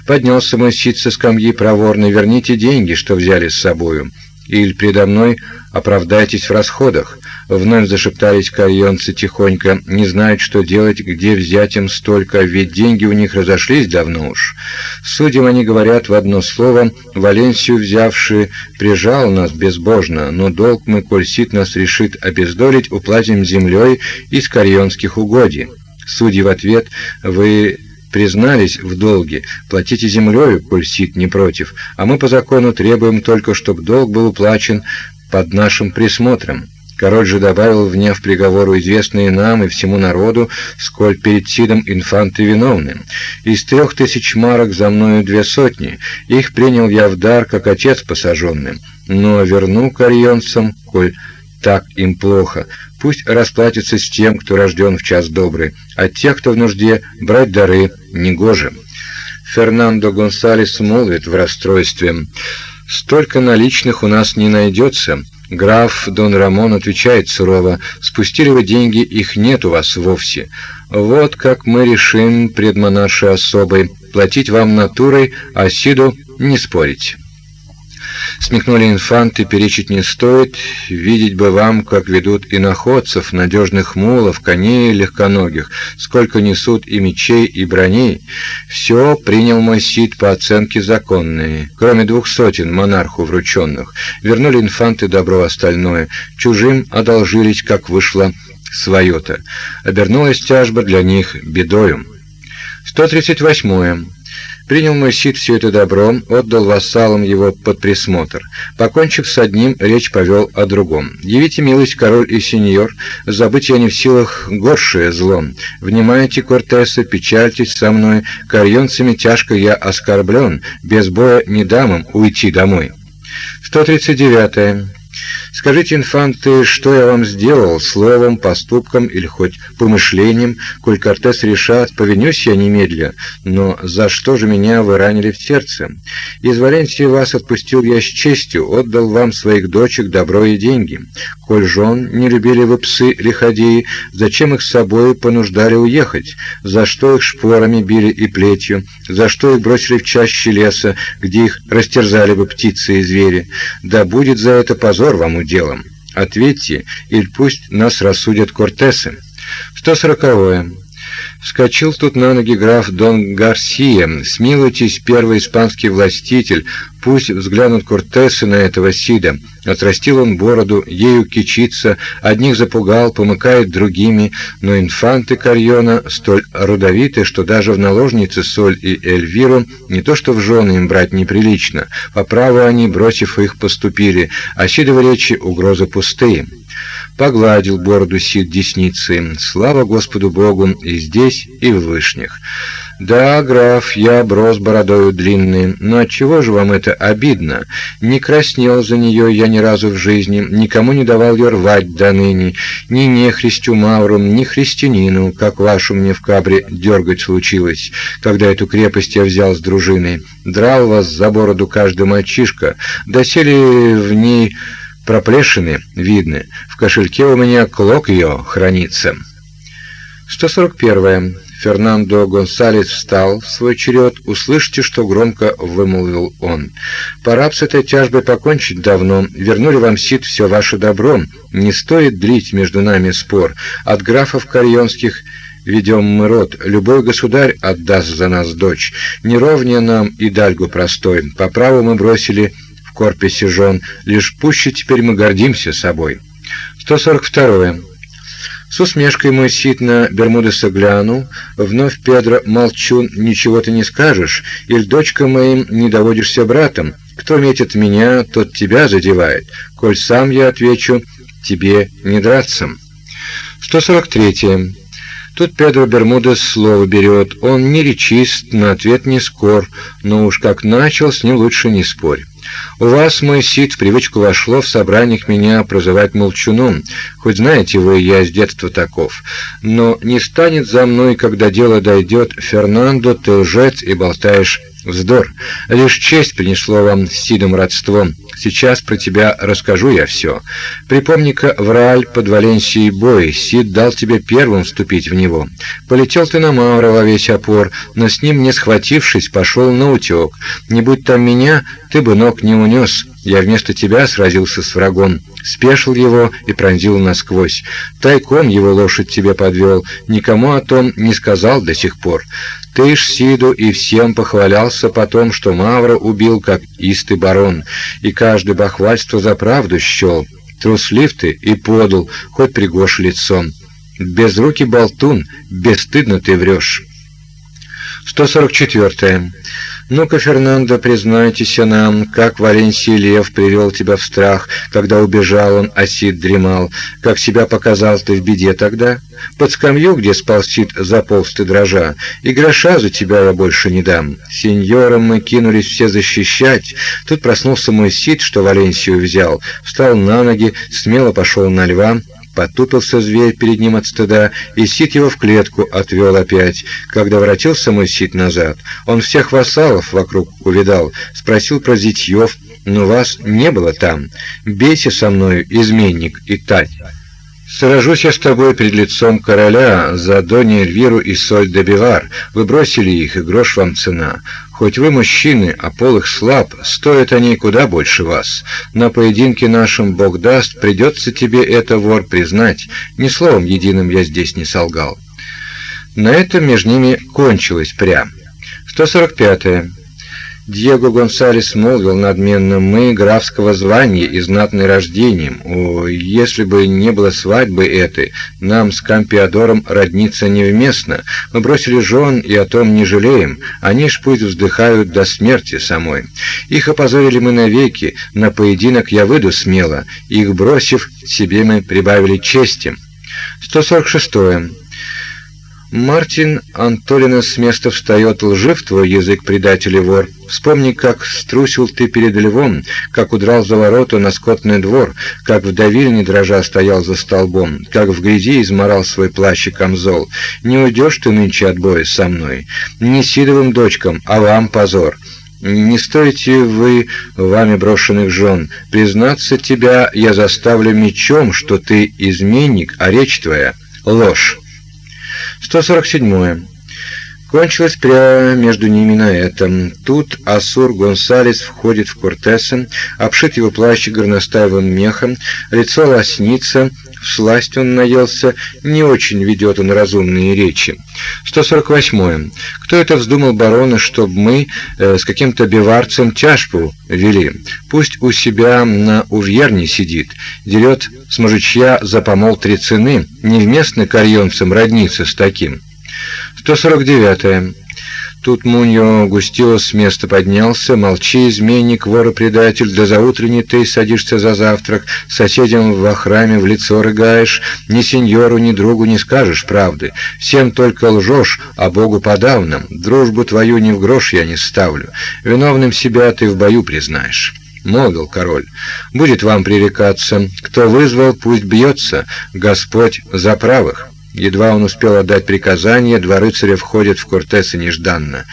Поднялся мой сид со скамьи проворно, верните деньги, что взяли с собою. Или предо мной оправдайтесь в расходах. Вновь зашептались карьонцы тихонько, не знают, что делать, где взять им столько, ведь деньги у них разошлись давно уж. Судим они говорят в одно слово, Валенсию взявший прижал нас безбожно, но долг мы, коль сит нас решит обездолить, уплатим землей из карьонских угодий. Судьи в ответ, вы признались в долге, платите землею, коль сит не против, а мы по закону требуем только, чтобы долг был уплачен под нашим присмотром. Король же добавил, вняв приговору, известные нам и всему народу, сколь перед Сидом инфанты виновны. Из трех тысяч марок за мною две сотни, их принял я в дар, как отец посаженным. Но верну карьонцам, коль так им плохо, Пусть расплатится с тем, кто рожден в час добрый, а тех, кто в нужде, брать дары негоже. Фернандо Гонсалес молвит в расстройстве. «Столько наличных у нас не найдется». Граф Дон Рамон отвечает сурово, «Спустили вы деньги, их нет у вас вовсе. Вот как мы решим пред монаршей особой, платить вам натурой, а Сиду не спорить». Смекнули инфанты, перечить не стоит, видеть бы вам, как ведут иноходцев, надежных мулов, коней легконогих, сколько несут и мечей, и броней. Все принял мой сид по оценке законные, кроме двух сотен монарху врученных. Вернули инфанты добро остальное, чужим одолжились, как вышло свое-то. Обернулась тяжба для них бедою. 138. Принял мой сид все это добро, отдал вассалам его под присмотр. Покончив с одним, речь повел о другом. «Явите милость, король и сеньор, забыть я не в силах горшее зло. Внимайте, Кортеса, печальтесь со мной, корьонцами тяжко я оскорблен, без боя не дам им уйти домой». 139. -е. Скажите, инфанты, что я вам сделал, словом, поступком или хоть помышлением, коль Кортес решат, повинюсь я немедля, но за что же меня вы ранили в сердце? Из Валенсии вас отпустил я с честью, отдал вам своих дочек добро и деньги. Коль жен не любили вы псы лиходеи, зачем их с собой понуждали уехать? За что их шпорами били и плетью? За что их бросили в чаще леса, где их растерзали бы птицы и звери? Да будет за это позор вам уделом. Ответьте, или пусть нас рассудят Кортесы. 140. Вскочил тут на ноги граф Дон Гарсия. «Смилуйтесь, первый испанский властитель, пусть взглянут Кортесы на этого Сида». Отрастил он бороду, ею кичится, одних запугал, помыкает другими, но инфанты Карьона столь родовиты, что даже в наложницы Соль и Эльвиру не то что в жены им брать неприлично, по праву они, бросив их, поступили, а Сидовы речи угрозы пустые. Погладил бороду Сид десницей. Слава Господу Богу и здесь, и в вышних. Да, граф, я оброс бородою длинной, но отчего же вам это обидно? Не краснел за нее я ни разу в жизни, никому не давал ее рвать до ныне, ни нехристю Мавру, ни христианину, как вашу мне в кабре дергать случилось, когда эту крепость я взял с дружиной. Драл вас за бороду каждый мальчишка, досели в ней проплешины видны, в кошельке у меня клок ее хранится. 141. Фернандо Гонсалес встал в свой черед. Услышите, что громко вымолвил он. «Пора с этой тяжбой покончить давно. Вернули вам, Сид, все ваше добро. Не стоит длить между нами спор. От графов карьонских ведем мы род. Любой государь отдаст за нас дочь. Неровнее нам и дальгу простой. По праву мы бросили в корпусе жен. Лишь пуще теперь мы гордимся собой». 142. С усмешкой мой сит на Бермудеса глянул. Вновь, Педро, молчу, ничего ты не скажешь. Или дочка моим не доводишься братом. Кто метит меня, тот тебя задевает. Коль сам я отвечу, тебе не драться. 143. Тут Педро Бермудес слово берет. Он не речист, на ответ не скор, но уж как начал, с ним лучше не спорь. У вас, мой Сид, в привычку вошло в собраниях меня прозывать молчуном. Хоть знаете вы, я с детства таков. Но не станет за мной, когда дело дойдет, Фернандо, ты лжец и болтаешь вздор. Лишь честь принесло вам с Сидом родством. Сейчас про тебя расскажу я все. Припомни-ка в Рааль под Валенсией бой. Сид дал тебе первым вступить в него. Полетел ты на Маура во весь опор, но с ним не схватившись, пошел на утек. Не будь там меня, ты бы ног не унес. Я вместо тебя сразился с врагом, спешил его и пронзил насквозь. Тайком его лошадь тебе подвел, никому о том не сказал до сих пор. Ты ж Сиду и всем похвалялся потом, что Мавра убил как истый барон, и каждый бахвальство за правду счел. Труслив ты и подал, хоть пригож лицом. Безрукий болтун, бесстыдно ты врешь. 144. Ну-ка, Фернандо, признайтесь нам, как Валенсий Лев привел тебя в страх, когда убежал он, а Сид дремал, как себя показал ты в беде тогда? Под скамью, где спал Сид, заполз ты дрожа, и гроша за тебя я больше не дам. Сеньором мы кинулись все защищать. Тут проснулся мой Сид, что Валенсию взял, встал на ноги, смело пошел на льва, Потупился зверь перед ним от стыда, и Сид его в клетку отвел опять. Когда воротился мой Сид назад, он всех вассалов вокруг увидал, спросил про зятьев, но вас не было там. Бейся со мною, изменник, и тать. Сражусь я с тобой перед лицом короля за Дони Эльвиру и Соль де Бивар. Вы бросили их, и грош вам цена. Хоть вы мужчины, а пол их слаб, стоят они куда больше вас. На поединке нашем Бог даст, придется тебе это, вор, признать. Ни словом единым я здесь не солгал. На этом между ними кончилось прям. 145. -е. Диего Гонсалес молвил надменно, мы графского звания и знатный рождением. О, если бы не было свадьбы этой, нам с Кампиадором родниться невместно. Мы бросили жен и о том не жалеем. Они ж пусть вздыхают до смерти самой. Их опозорили мы навеки, на поединок я выйду смело. Их бросив, себе мы прибавили чести. 146. Мартин Антолина с места встает, лжив твой язык, предатель и вор. Вспомни, как струсил ты перед львом, как удрал за ворота на скотный двор, как в давильне дрожа стоял за столбом, как в грязи изморал свой плащ и камзол. Не уйдешь ты нынче от боя со мной, не сидовым дочкам, а вам позор. Не стоите вы вами брошенных жен. Признаться тебя я заставлю мечом, что ты изменник, а речь твоя — ложь. 147. Кончилось прямо между ними на этом. Тут Асур Гонсалес входит в Кортеса, обшит его плащ горностаевым мехом, лицо лоснится, в сласть он наелся, не очень ведет он разумные речи. 148. Кто это вздумал барона, чтобы мы э, с каким-то биварцем тяжбу вели? Пусть у себя на увьерне сидит, дерет с мужичья за помол три цены, невместно карьонцам родниться с таким. 149. -е. Тут Муньо Густило с места поднялся. «Молчи, изменник, вор-предатель, да заутренне ты садишься за завтрак, соседям в охраме в лицо рыгаешь, ни сеньору, ни другу не скажешь правды. Всем только лжешь, а Богу подавно. Дружбу твою ни в грош я не ставлю. Виновным себя ты в бою признаешь». Молвил король, будет вам пререкаться, кто вызвал, пусть бьется, Господь за правых. Едва он успел отдать приказание, два рыцаря входят в Кортеса нежданно.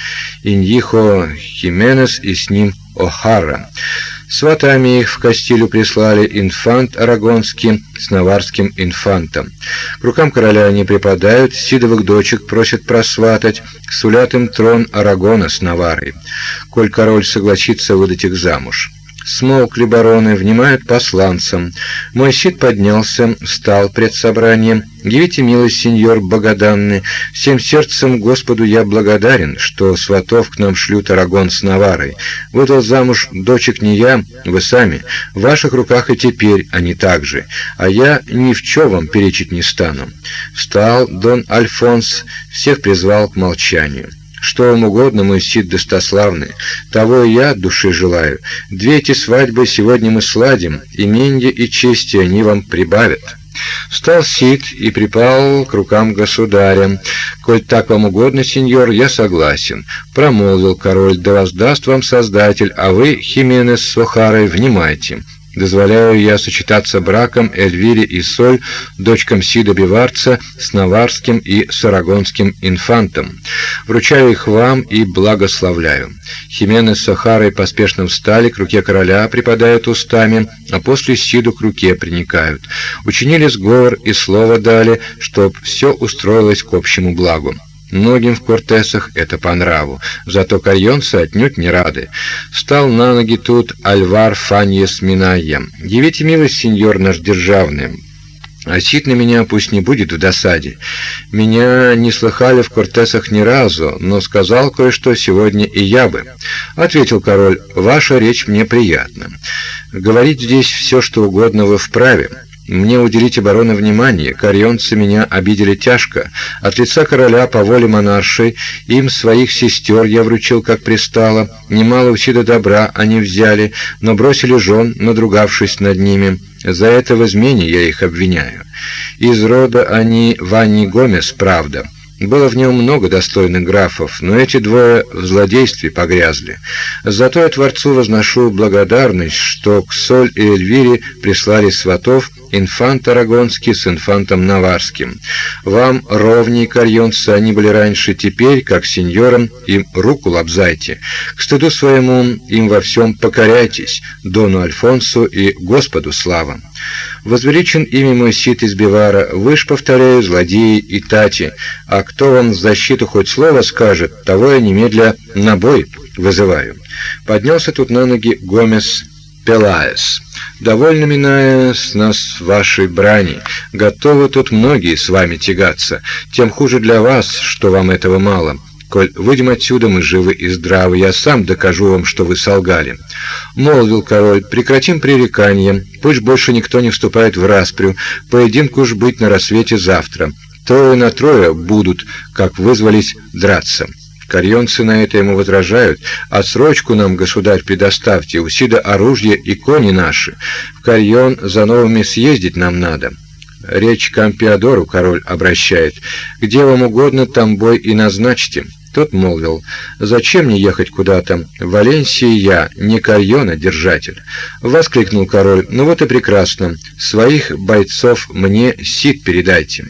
Иньихо Хименес и с ним О'Хара. Сватами их в Кастилю прислали инфант Арагонский с наварским инфантом. К рукам короля они припадают, сидовых дочек просят просватать, сулят им трон Арагона с Наварой, коль король согласится выдать их замуж. Смолкли бароны, внимают посланцам. Мой щит поднялся, встал пред собранием. Явите милость, сеньор богоданный, всем сердцем Господу я благодарен, что сватов к нам шлют Арагон с Наварой. Выдал замуж дочек не я, вы сами. В ваших руках и теперь они также, а я ни в чем вам перечить не стану. Встал Дон Альфонс, всех призвал к молчанию. Что вам угодно, мой Сид достославный, того и я от души желаю. Две эти свадьбы сегодня мы сладим, именья и чести они вам прибавят». Встал Сид и припал к рукам государя. «Коль так вам угодно, сеньор, я согласен», — промолвил король, «да воздаст вам Создатель, а вы, Хименес с Охарой, внимайте». Дозволяю я сочетаться браком Эльвире и Соль, дочкам Сида Биварца, с наварским и сарагонским инфантом. Вручаю их вам и благословляю. Химены с Сахарой поспешно встали, к руке короля припадают устами, а после Сиду к руке приникают. Учинили сговор и слово дали, чтоб все устроилось к общему благу. Многим в Кортесах это по нраву, зато кайонцы отнюдь не рады. Встал на ноги тут Альвар Фаньес Минайя. «Явите милость, сеньор наш державный, а сит на меня пусть не будет в досаде. Меня не слыхали в Кортесах ни разу, но сказал кое-что сегодня и я бы. Ответил король, ваша речь мне приятна. Говорить здесь все, что угодно вы вправе. Мне уделить обороны внимание, корьонцы меня обидели тяжко. От лица короля по воле монаршей им своих сестер я вручил, как пристало. Немало усида добра они взяли, но бросили жен, надругавшись над ними. За это в измене я их обвиняю. Из рода они Ванни Гомес, правда. Было в нем много достойных графов, но эти двое в злодействе погрязли. Зато я Творцу возношу благодарность, что к Соль и Эльвире прислали сватов, инфант Арагонский с инфантом Наварским. Вам ровней кальонцы они были раньше, теперь, как сеньорам, им руку лобзайте. К стыду своему им во всем покоряйтесь, Дону Альфонсу и Господу слава. Возвеличен ими мой сит из Бивара, вы ж, повторяю, злодеи и тати, а кто вам в защиту хоть слово скажет, того я немедля на бой вызываю. Поднялся тут на ноги Гомес Пелаес. Довольно миная нас вашей брани, готовы тут многие с вами тягаться, тем хуже для вас, что вам этого мало. Коль выйдем отсюда, мы живы и здравы, я сам докажу вам, что вы солгали. Молвил король, прекратим пререкания, пусть больше никто не вступает в распрю, поединку уж быть на рассвете завтра. Трое на трое будут, как вызвались, драться. Карьонцы на это ему возражают. «Отсрочку нам, государь, предоставьте, у Сида оружие и кони наши. В Карьон за новыми съездить нам надо». Речь к Ампиадору король обращает. «Где вам угодно, там бой и назначьте». Тот молвил, «Зачем мне ехать куда-то? В Валенсии я, не Карьона, держатель». Воскликнул король, «Ну вот и прекрасно. Своих бойцов мне сит передайте.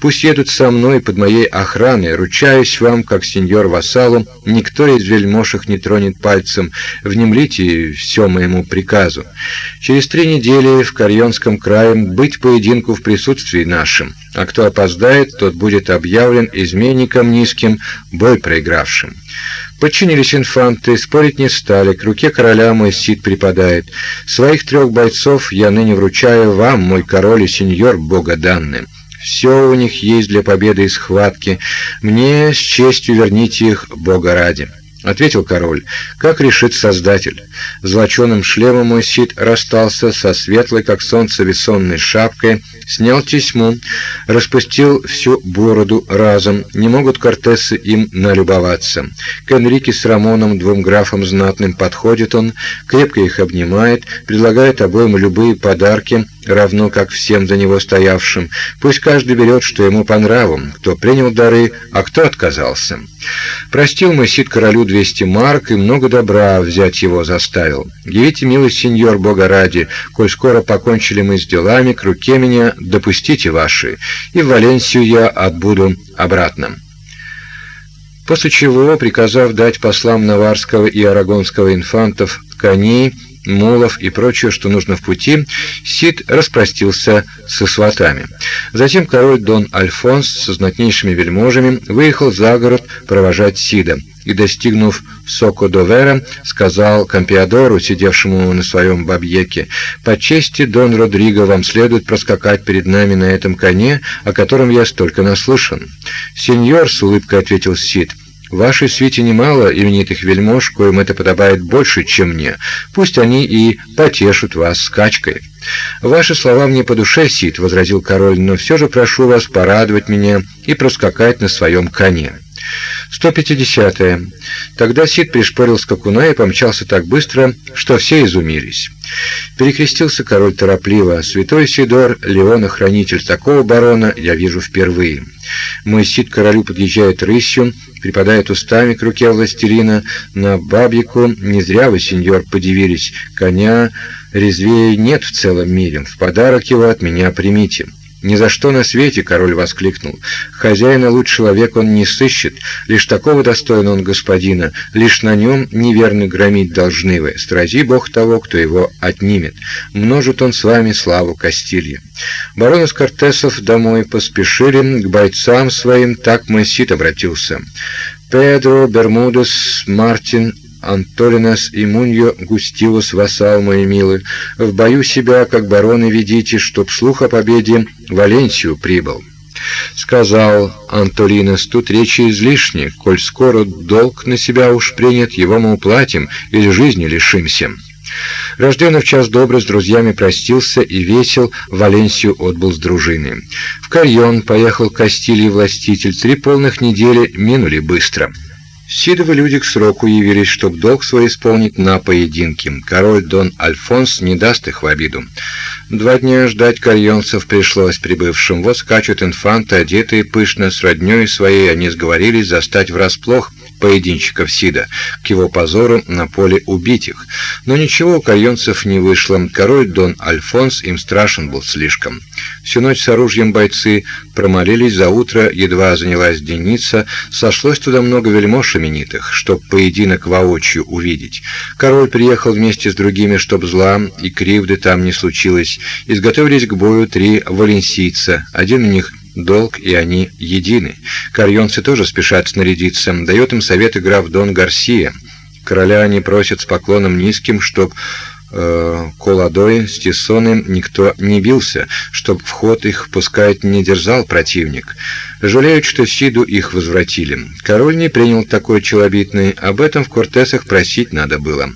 Пусть едут со мной под моей охраной. Ручаюсь вам, как сеньор-вассалу, никто из вельмож их не тронет пальцем. Внемлите все моему приказу. Через три недели в Карьонском крае быть поединку в присутствии нашем» а кто опоздает, тот будет объявлен изменником низким, бой проигравшим. Подчинились инфанты, спорить не стали, к руке короля мой сид припадает. Своих трех бойцов я ныне вручаю вам, мой король и сеньор богоданный. Все у них есть для победы и схватки. Мне с честью верните их, Бога ради. Ответил король, как решит Создатель. Злоченым шлемом мой сид расстался со светлой, как солнце, весонной шапкой, снял тесьму, распустил всю бороду разом, не могут кортесы им налюбоваться. К Энрике с Рамоном, двум графам знатным, подходит он, крепко их обнимает, предлагает обоим любые подарки, равно как всем за него стоявшим. Пусть каждый берет, что ему по нравам, кто принял дары, а кто отказался. Простил мой сид королю двести марк и много добра взять его заставил. Явите, милый сеньор, Бога ради, коль скоро покончили мы с делами, к руке меня допустите ваши, и в Валенсию я отбуду обратно. После чего, приказав дать послам Наварского и Арагонского инфантов коней, мулов и прочее, что нужно в пути, Сид распростился со сватами. Затем король Дон Альфонс со знатнейшими вельможами выехал за город провожать Сида и, достигнув Соко-Довера, сказал Кампиадору, сидевшему на своем бабьеке, «По чести, Дон Родриго, вам следует проскакать перед нами на этом коне, о котором я столько наслышан». «Сеньор», — с улыбкой ответил Сид, — в вашей свите немало именитых вельмож, коим это подобает больше, чем мне. Пусть они и потешут вас скачкой. Ваши слова мне по душе, Сид, возразил король, но все же прошу вас порадовать меня и проскакать на своем коне. 150. -е. Тогда Сид пришпорил скакуна и помчался так быстро, что все изумились. Перекрестился король торопливо. «Святой Сидор, Леона-хранитель, такого барона я вижу впервые». Мой Сид королю подъезжает рысью, припадает устами к руке властелина. На бабьику не зря вы, сеньор, подивились. Коня резвее нет в целом мире. В подарок его от меня примите. «Ни за что на свете!» — король воскликнул. «Хозяина лучше человек он не сыщет, лишь такого достоин он господина, лишь на нем неверно громить должны вы. Стрази Бог того, кто его отнимет. Множит он с вами славу Кастилья». Барон из Кортесов домой поспешили, к бойцам своим так Мессит обратился. Педро, Бермудес, Мартин, Антолинас и Муньо Густивус, вассал мой милый, в бою себя, как бароны, ведите, чтоб слух о победе Валенсию прибыл. Сказал Антолинас, тут речи излишни, коль скоро долг на себя уж принят, его мы уплатим или жизни лишимся. Рожденный в час добрый с друзьями простился и весел в Валенсию отбыл с дружиной. В Карьон поехал Кастилий властитель, три полных недели минули быстро. Сидовы люди к сроку явились, чтоб долг свой исполнить на поединке. Король Дон Альфонс не даст их в обиду. Два дня ждать карьонцев пришлось прибывшим. Вот скачут инфанты, одетые пышно, с роднёй своей, они сговорились застать врасплох поединщиков Сида, к его позору на поле убить их. Но ничего у кальонцев не вышло. Король Дон Альфонс им страшен был слишком. Всю ночь с оружием бойцы промолились за утро, едва занялась деница, сошлось туда много вельмож именитых, чтоб поединок воочию увидеть. Король приехал вместе с другими, чтоб зла и кривды там не случилось. Изготовились к бою три валенсийца, один у них долг, и они едины. Карьонцы тоже спешат снарядиться, дает им советы граф Дон Гарсия. Короля они просят с поклоном низким, чтоб э, коладой с тесоном никто не бился, чтоб вход их пускать не дерзал противник. Жалеют, что Сиду их возвратили. Король не принял такой челобитный, об этом в Кортесах просить надо было.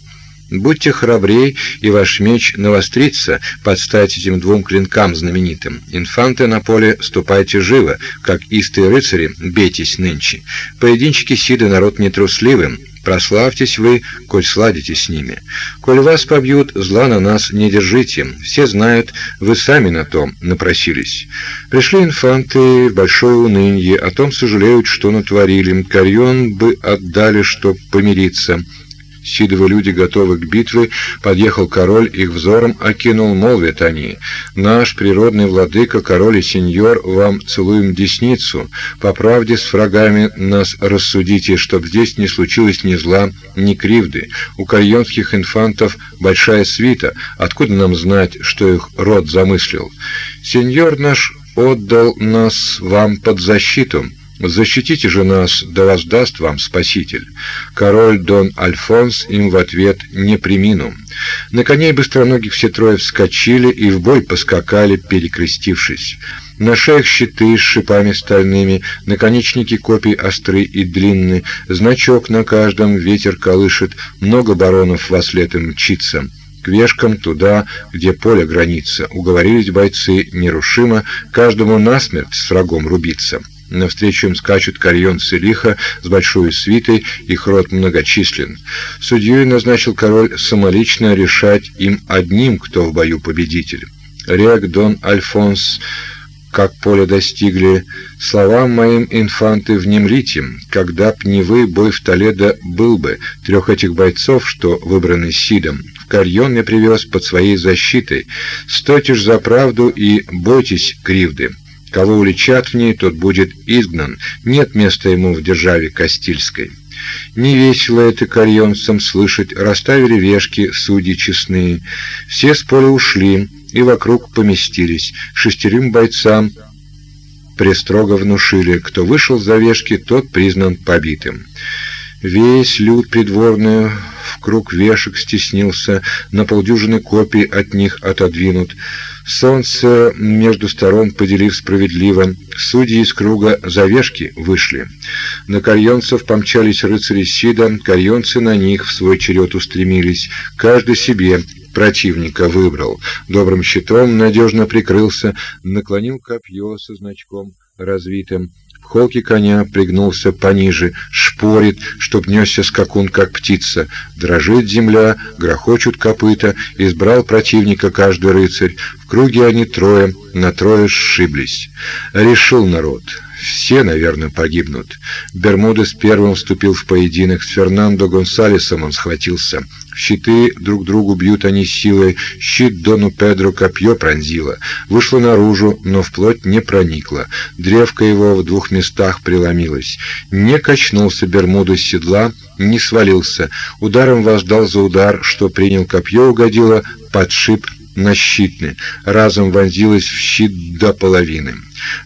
Будьте храбрей, и ваш меч навострится под стать этим двум клинкам знаменитым. Инфанты на поле ступайте живо, как истые рыцари, бейтесь нынче. Поединчики Сиды народ нетрусливым, прославьтесь вы, коль сладите с ними. Коль вас побьют, зла на нас не держите. Все знают, вы сами на то напросились. Пришли инфанты в большое уныние, о том сожалеют, что натворили. Карьон бы отдали, чтоб помириться. Сидовы люди готовы к битве, подъехал король, их взором окинул, молвят они, «Наш природный владыка, король и сеньор, вам целуем десницу, по правде с врагами нас рассудите, чтоб здесь не случилось ни зла, ни кривды. У кальонских инфантов большая свита, откуда нам знать, что их род замыслил? Сеньор наш отдал нас вам под защиту». Защитите же нас, да воздаст вам Спаситель. Король Дон Альфонс им в ответ не приминул. На коней быстроногих все трое вскочили и в бой поскакали, перекрестившись. На шеях щиты с шипами стальными, наконечники копий остры и длинны, значок на каждом ветер колышет, много баронов во след им мчится к вешкам туда, где поле граница. Уговорились бойцы нерушимо каждому насмерть с врагом рубиться. Навстречу им скачут карьонцы лихо с большой свитой, их род многочислен. Судьей назначил король самолично решать им одним, кто в бою победитель. Рек Дон Альфонс как поле достигли, словам моим инфанты внемлите, когда б не вы, бой в Толедо был бы, трех этих бойцов, что выбраны Сидом, в Карьон я привез под своей защитой, стойте ж за правду и бойтесь кривды. Кого уличат в ней, тот будет изгнан. Нет места ему в державе Кастильской. Не весело это карьонцам слышать, расставили вешки судьи честные. Все с поля ушли и вокруг поместились. Шестерым бойцам престрого внушили, кто вышел за вешки, тот признан побитым. Весь люд придворный в круг вешек стеснился, на полдюжины копий от них отодвинут. Солнце между сторон поделив справедливо, судьи из круга завешки вышли. На карьонцев помчались рыцари Сида, карьонцы на них в свой черед устремились, каждый себе противника выбрал, добрым щитом надежно прикрылся, наклонил копье со значком развитым, холке коня пригнулся пониже, шпорит, чтоб несся скакун, как птица. Дрожит земля, грохочут копыта, избрал противника каждый рыцарь. В круге они трое, на трое сшиблись. Решил народ. Все, наверное, погибнут. Бермудес первым вступил в поединок с Фернандо Гонсалесом, он схватился. Щиты друг другу бьют они силой. Щит Дону Педро копье пронзило. Вышло наружу, но вплоть не проникло. Древко его в двух местах преломилось. Не качнулся Бермудес седла, не свалился. Ударом воздал за удар, что принял копье угодило, подшип на щитны, разом вонзилась в щит до половины.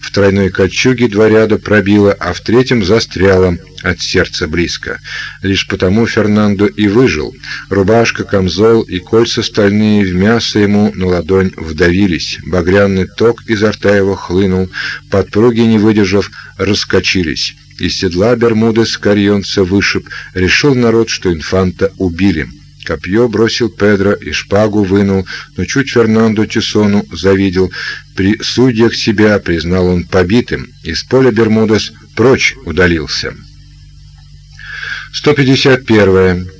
В тройной кольчуге два ряда пробила, а в третьем застряла от сердца близко. Лишь потому Фернандо и выжил. Рубашка, камзол и кольца стальные в мясо ему на ладонь вдавились. Багряный ток изо рта его хлынул, подпруги, не выдержав, раскочились. Из седла Бермудес карьонца вышиб, решил народ, что инфанта убили. Копье бросил Педро и шпагу вынул, но чуть Фернандо Тисону завидел. При судьях себя признал он побитым. Из поля Бермудес прочь удалился. 151.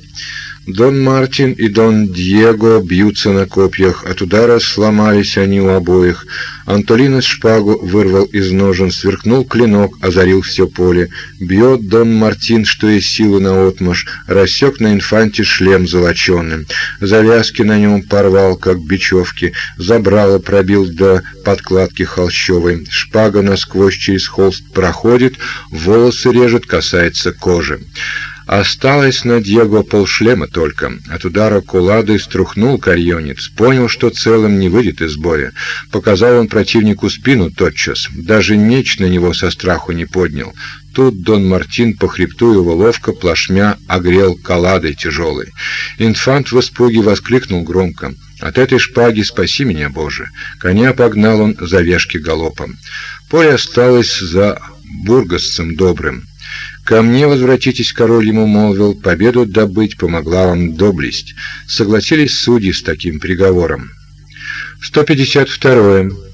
Дон Мартин и Дон Диего бьются на копьях, от удара сломались они у обоих. Антолинос шпагу вырвал из ножен, сверкнул клинок, озарил все поле. Бьет Дон Мартин, что есть силы наотмашь, рассек на инфанте шлем золоченым. Завязки на нем порвал, как бечевки, забрало пробил до подкладки холщовой. Шпага насквозь через холст проходит, волосы режет, касается кожи. Осталось на Диего полшлема только. От удара кулады струхнул карьонец. Понял, что целым не выйдет из боя. Показал он противнику спину тотчас. Даже меч на него со страху не поднял. Тут Дон Мартин по хребту его ловко плашмя огрел каладой тяжелой. Инфант в испуге воскликнул громко. «От этой шпаги спаси меня, Боже!» Коня погнал он за вешки галопом. Поле осталось за бургасцем добрым. «Ко мне возвратитесь, король ему молвил, победу добыть помогла вам доблесть». Согласились судьи с таким приговором. 152.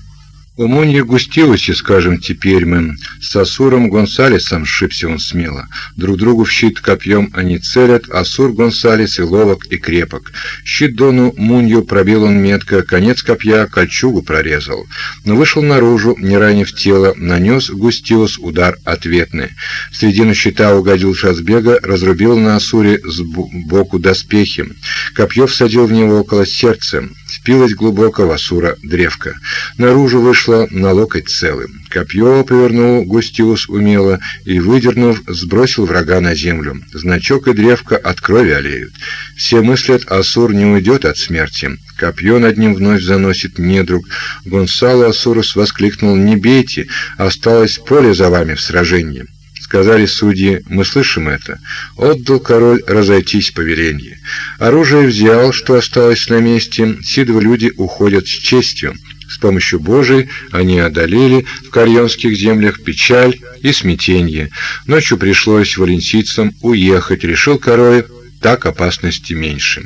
Уму не густилось, и скажем теперь мы, с Асуром Гонсалесом шибся он смело. Друг другу в щит копьем они целят, Асур Гонсалес и ловок, и крепок. Щит Дону Мунью пробил он метко, конец копья кольчугу прорезал. Но вышел наружу, не ранив тело, нанес Густиус удар ответный. В середину щита угодил с разбега, разрубил на Асуре сбоку доспехи. Копье всадил в него около сердца. Впилась глубоко в Асура древко. Наружу вышло на локоть целым. Копье повернул Густиус умело и, выдернув, сбросил врага на землю. Значок и древко от крови олеют. Все мыслят, Асур не уйдет от смерти. Копье над ним вновь заносит недруг. Гонсало Асурус воскликнул «Не бейте! Осталось поле за вами в сражении!» Сказали судьи, мы слышим это. Отдал король разойтись повеление. Оружие взял, что осталось на месте. Сидвы люди уходят с честью. С помощью Божией они одолели в карьонских землях печаль и смятение. Ночью пришлось валенсийцам уехать, решил король, так опасности меньше.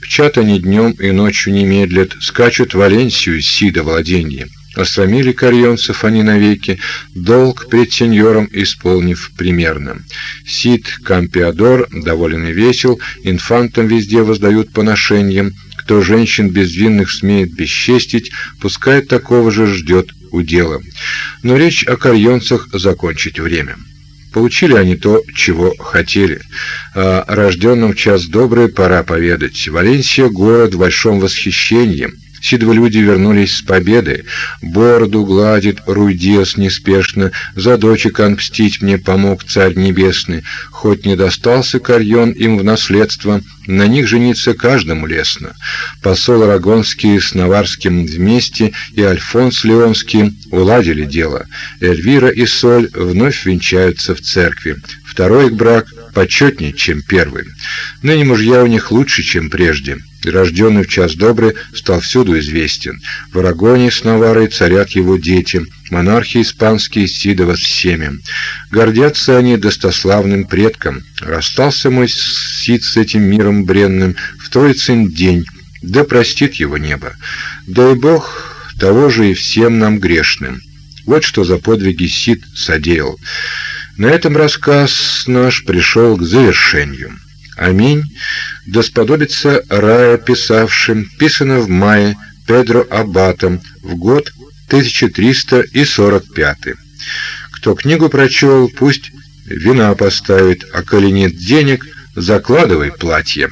В чат они днем и ночью не медлят, скачут в Валенсию сида владения. Осрамили карьонцев они навеки, долг пред сеньором исполнив примерно. Сид Кампиадор доволен и весел, инфантам везде воздают поношением. Кто женщин безвинных смеет бесчестить, пускай такого же ждет удела. Но речь о карьонцах закончить время. Получили они то, чего хотели. О рожденном час добрый пора поведать. Валенсия — город в большом восхищении. Сидвы люди вернулись с победы. Бороду гладит Руйдес неспешно, за дочек мстить мне помог царь небесный. Хоть не достался Карьон им в наследство, на них жениться каждому лестно. Посол Арагонский с Наварским вместе и Альфонс Леонский уладили дело. Эльвира и Соль вновь венчаются в церкви. Второй их брак почетнее, чем первый. Ныне мужья у них лучше, чем прежде рожденный в час добрый, стал всюду известен. В Арагоне с Наварой царят его дети, монархи испанские Сидова с семем. Гордятся они достославным предком. Расстался мой Сид с этим миром бренным в Троицын день, да простит его небо. Дай Бог того же и всем нам грешным. Вот что за подвиги Сид содеял. На этом рассказ наш пришел к завершению. Аминь. Да сподобится рая писавшим, писано в мае Педро Аббатом в год 1345. Кто книгу прочел, пусть вина поставит, а коли нет денег, закладывай платье.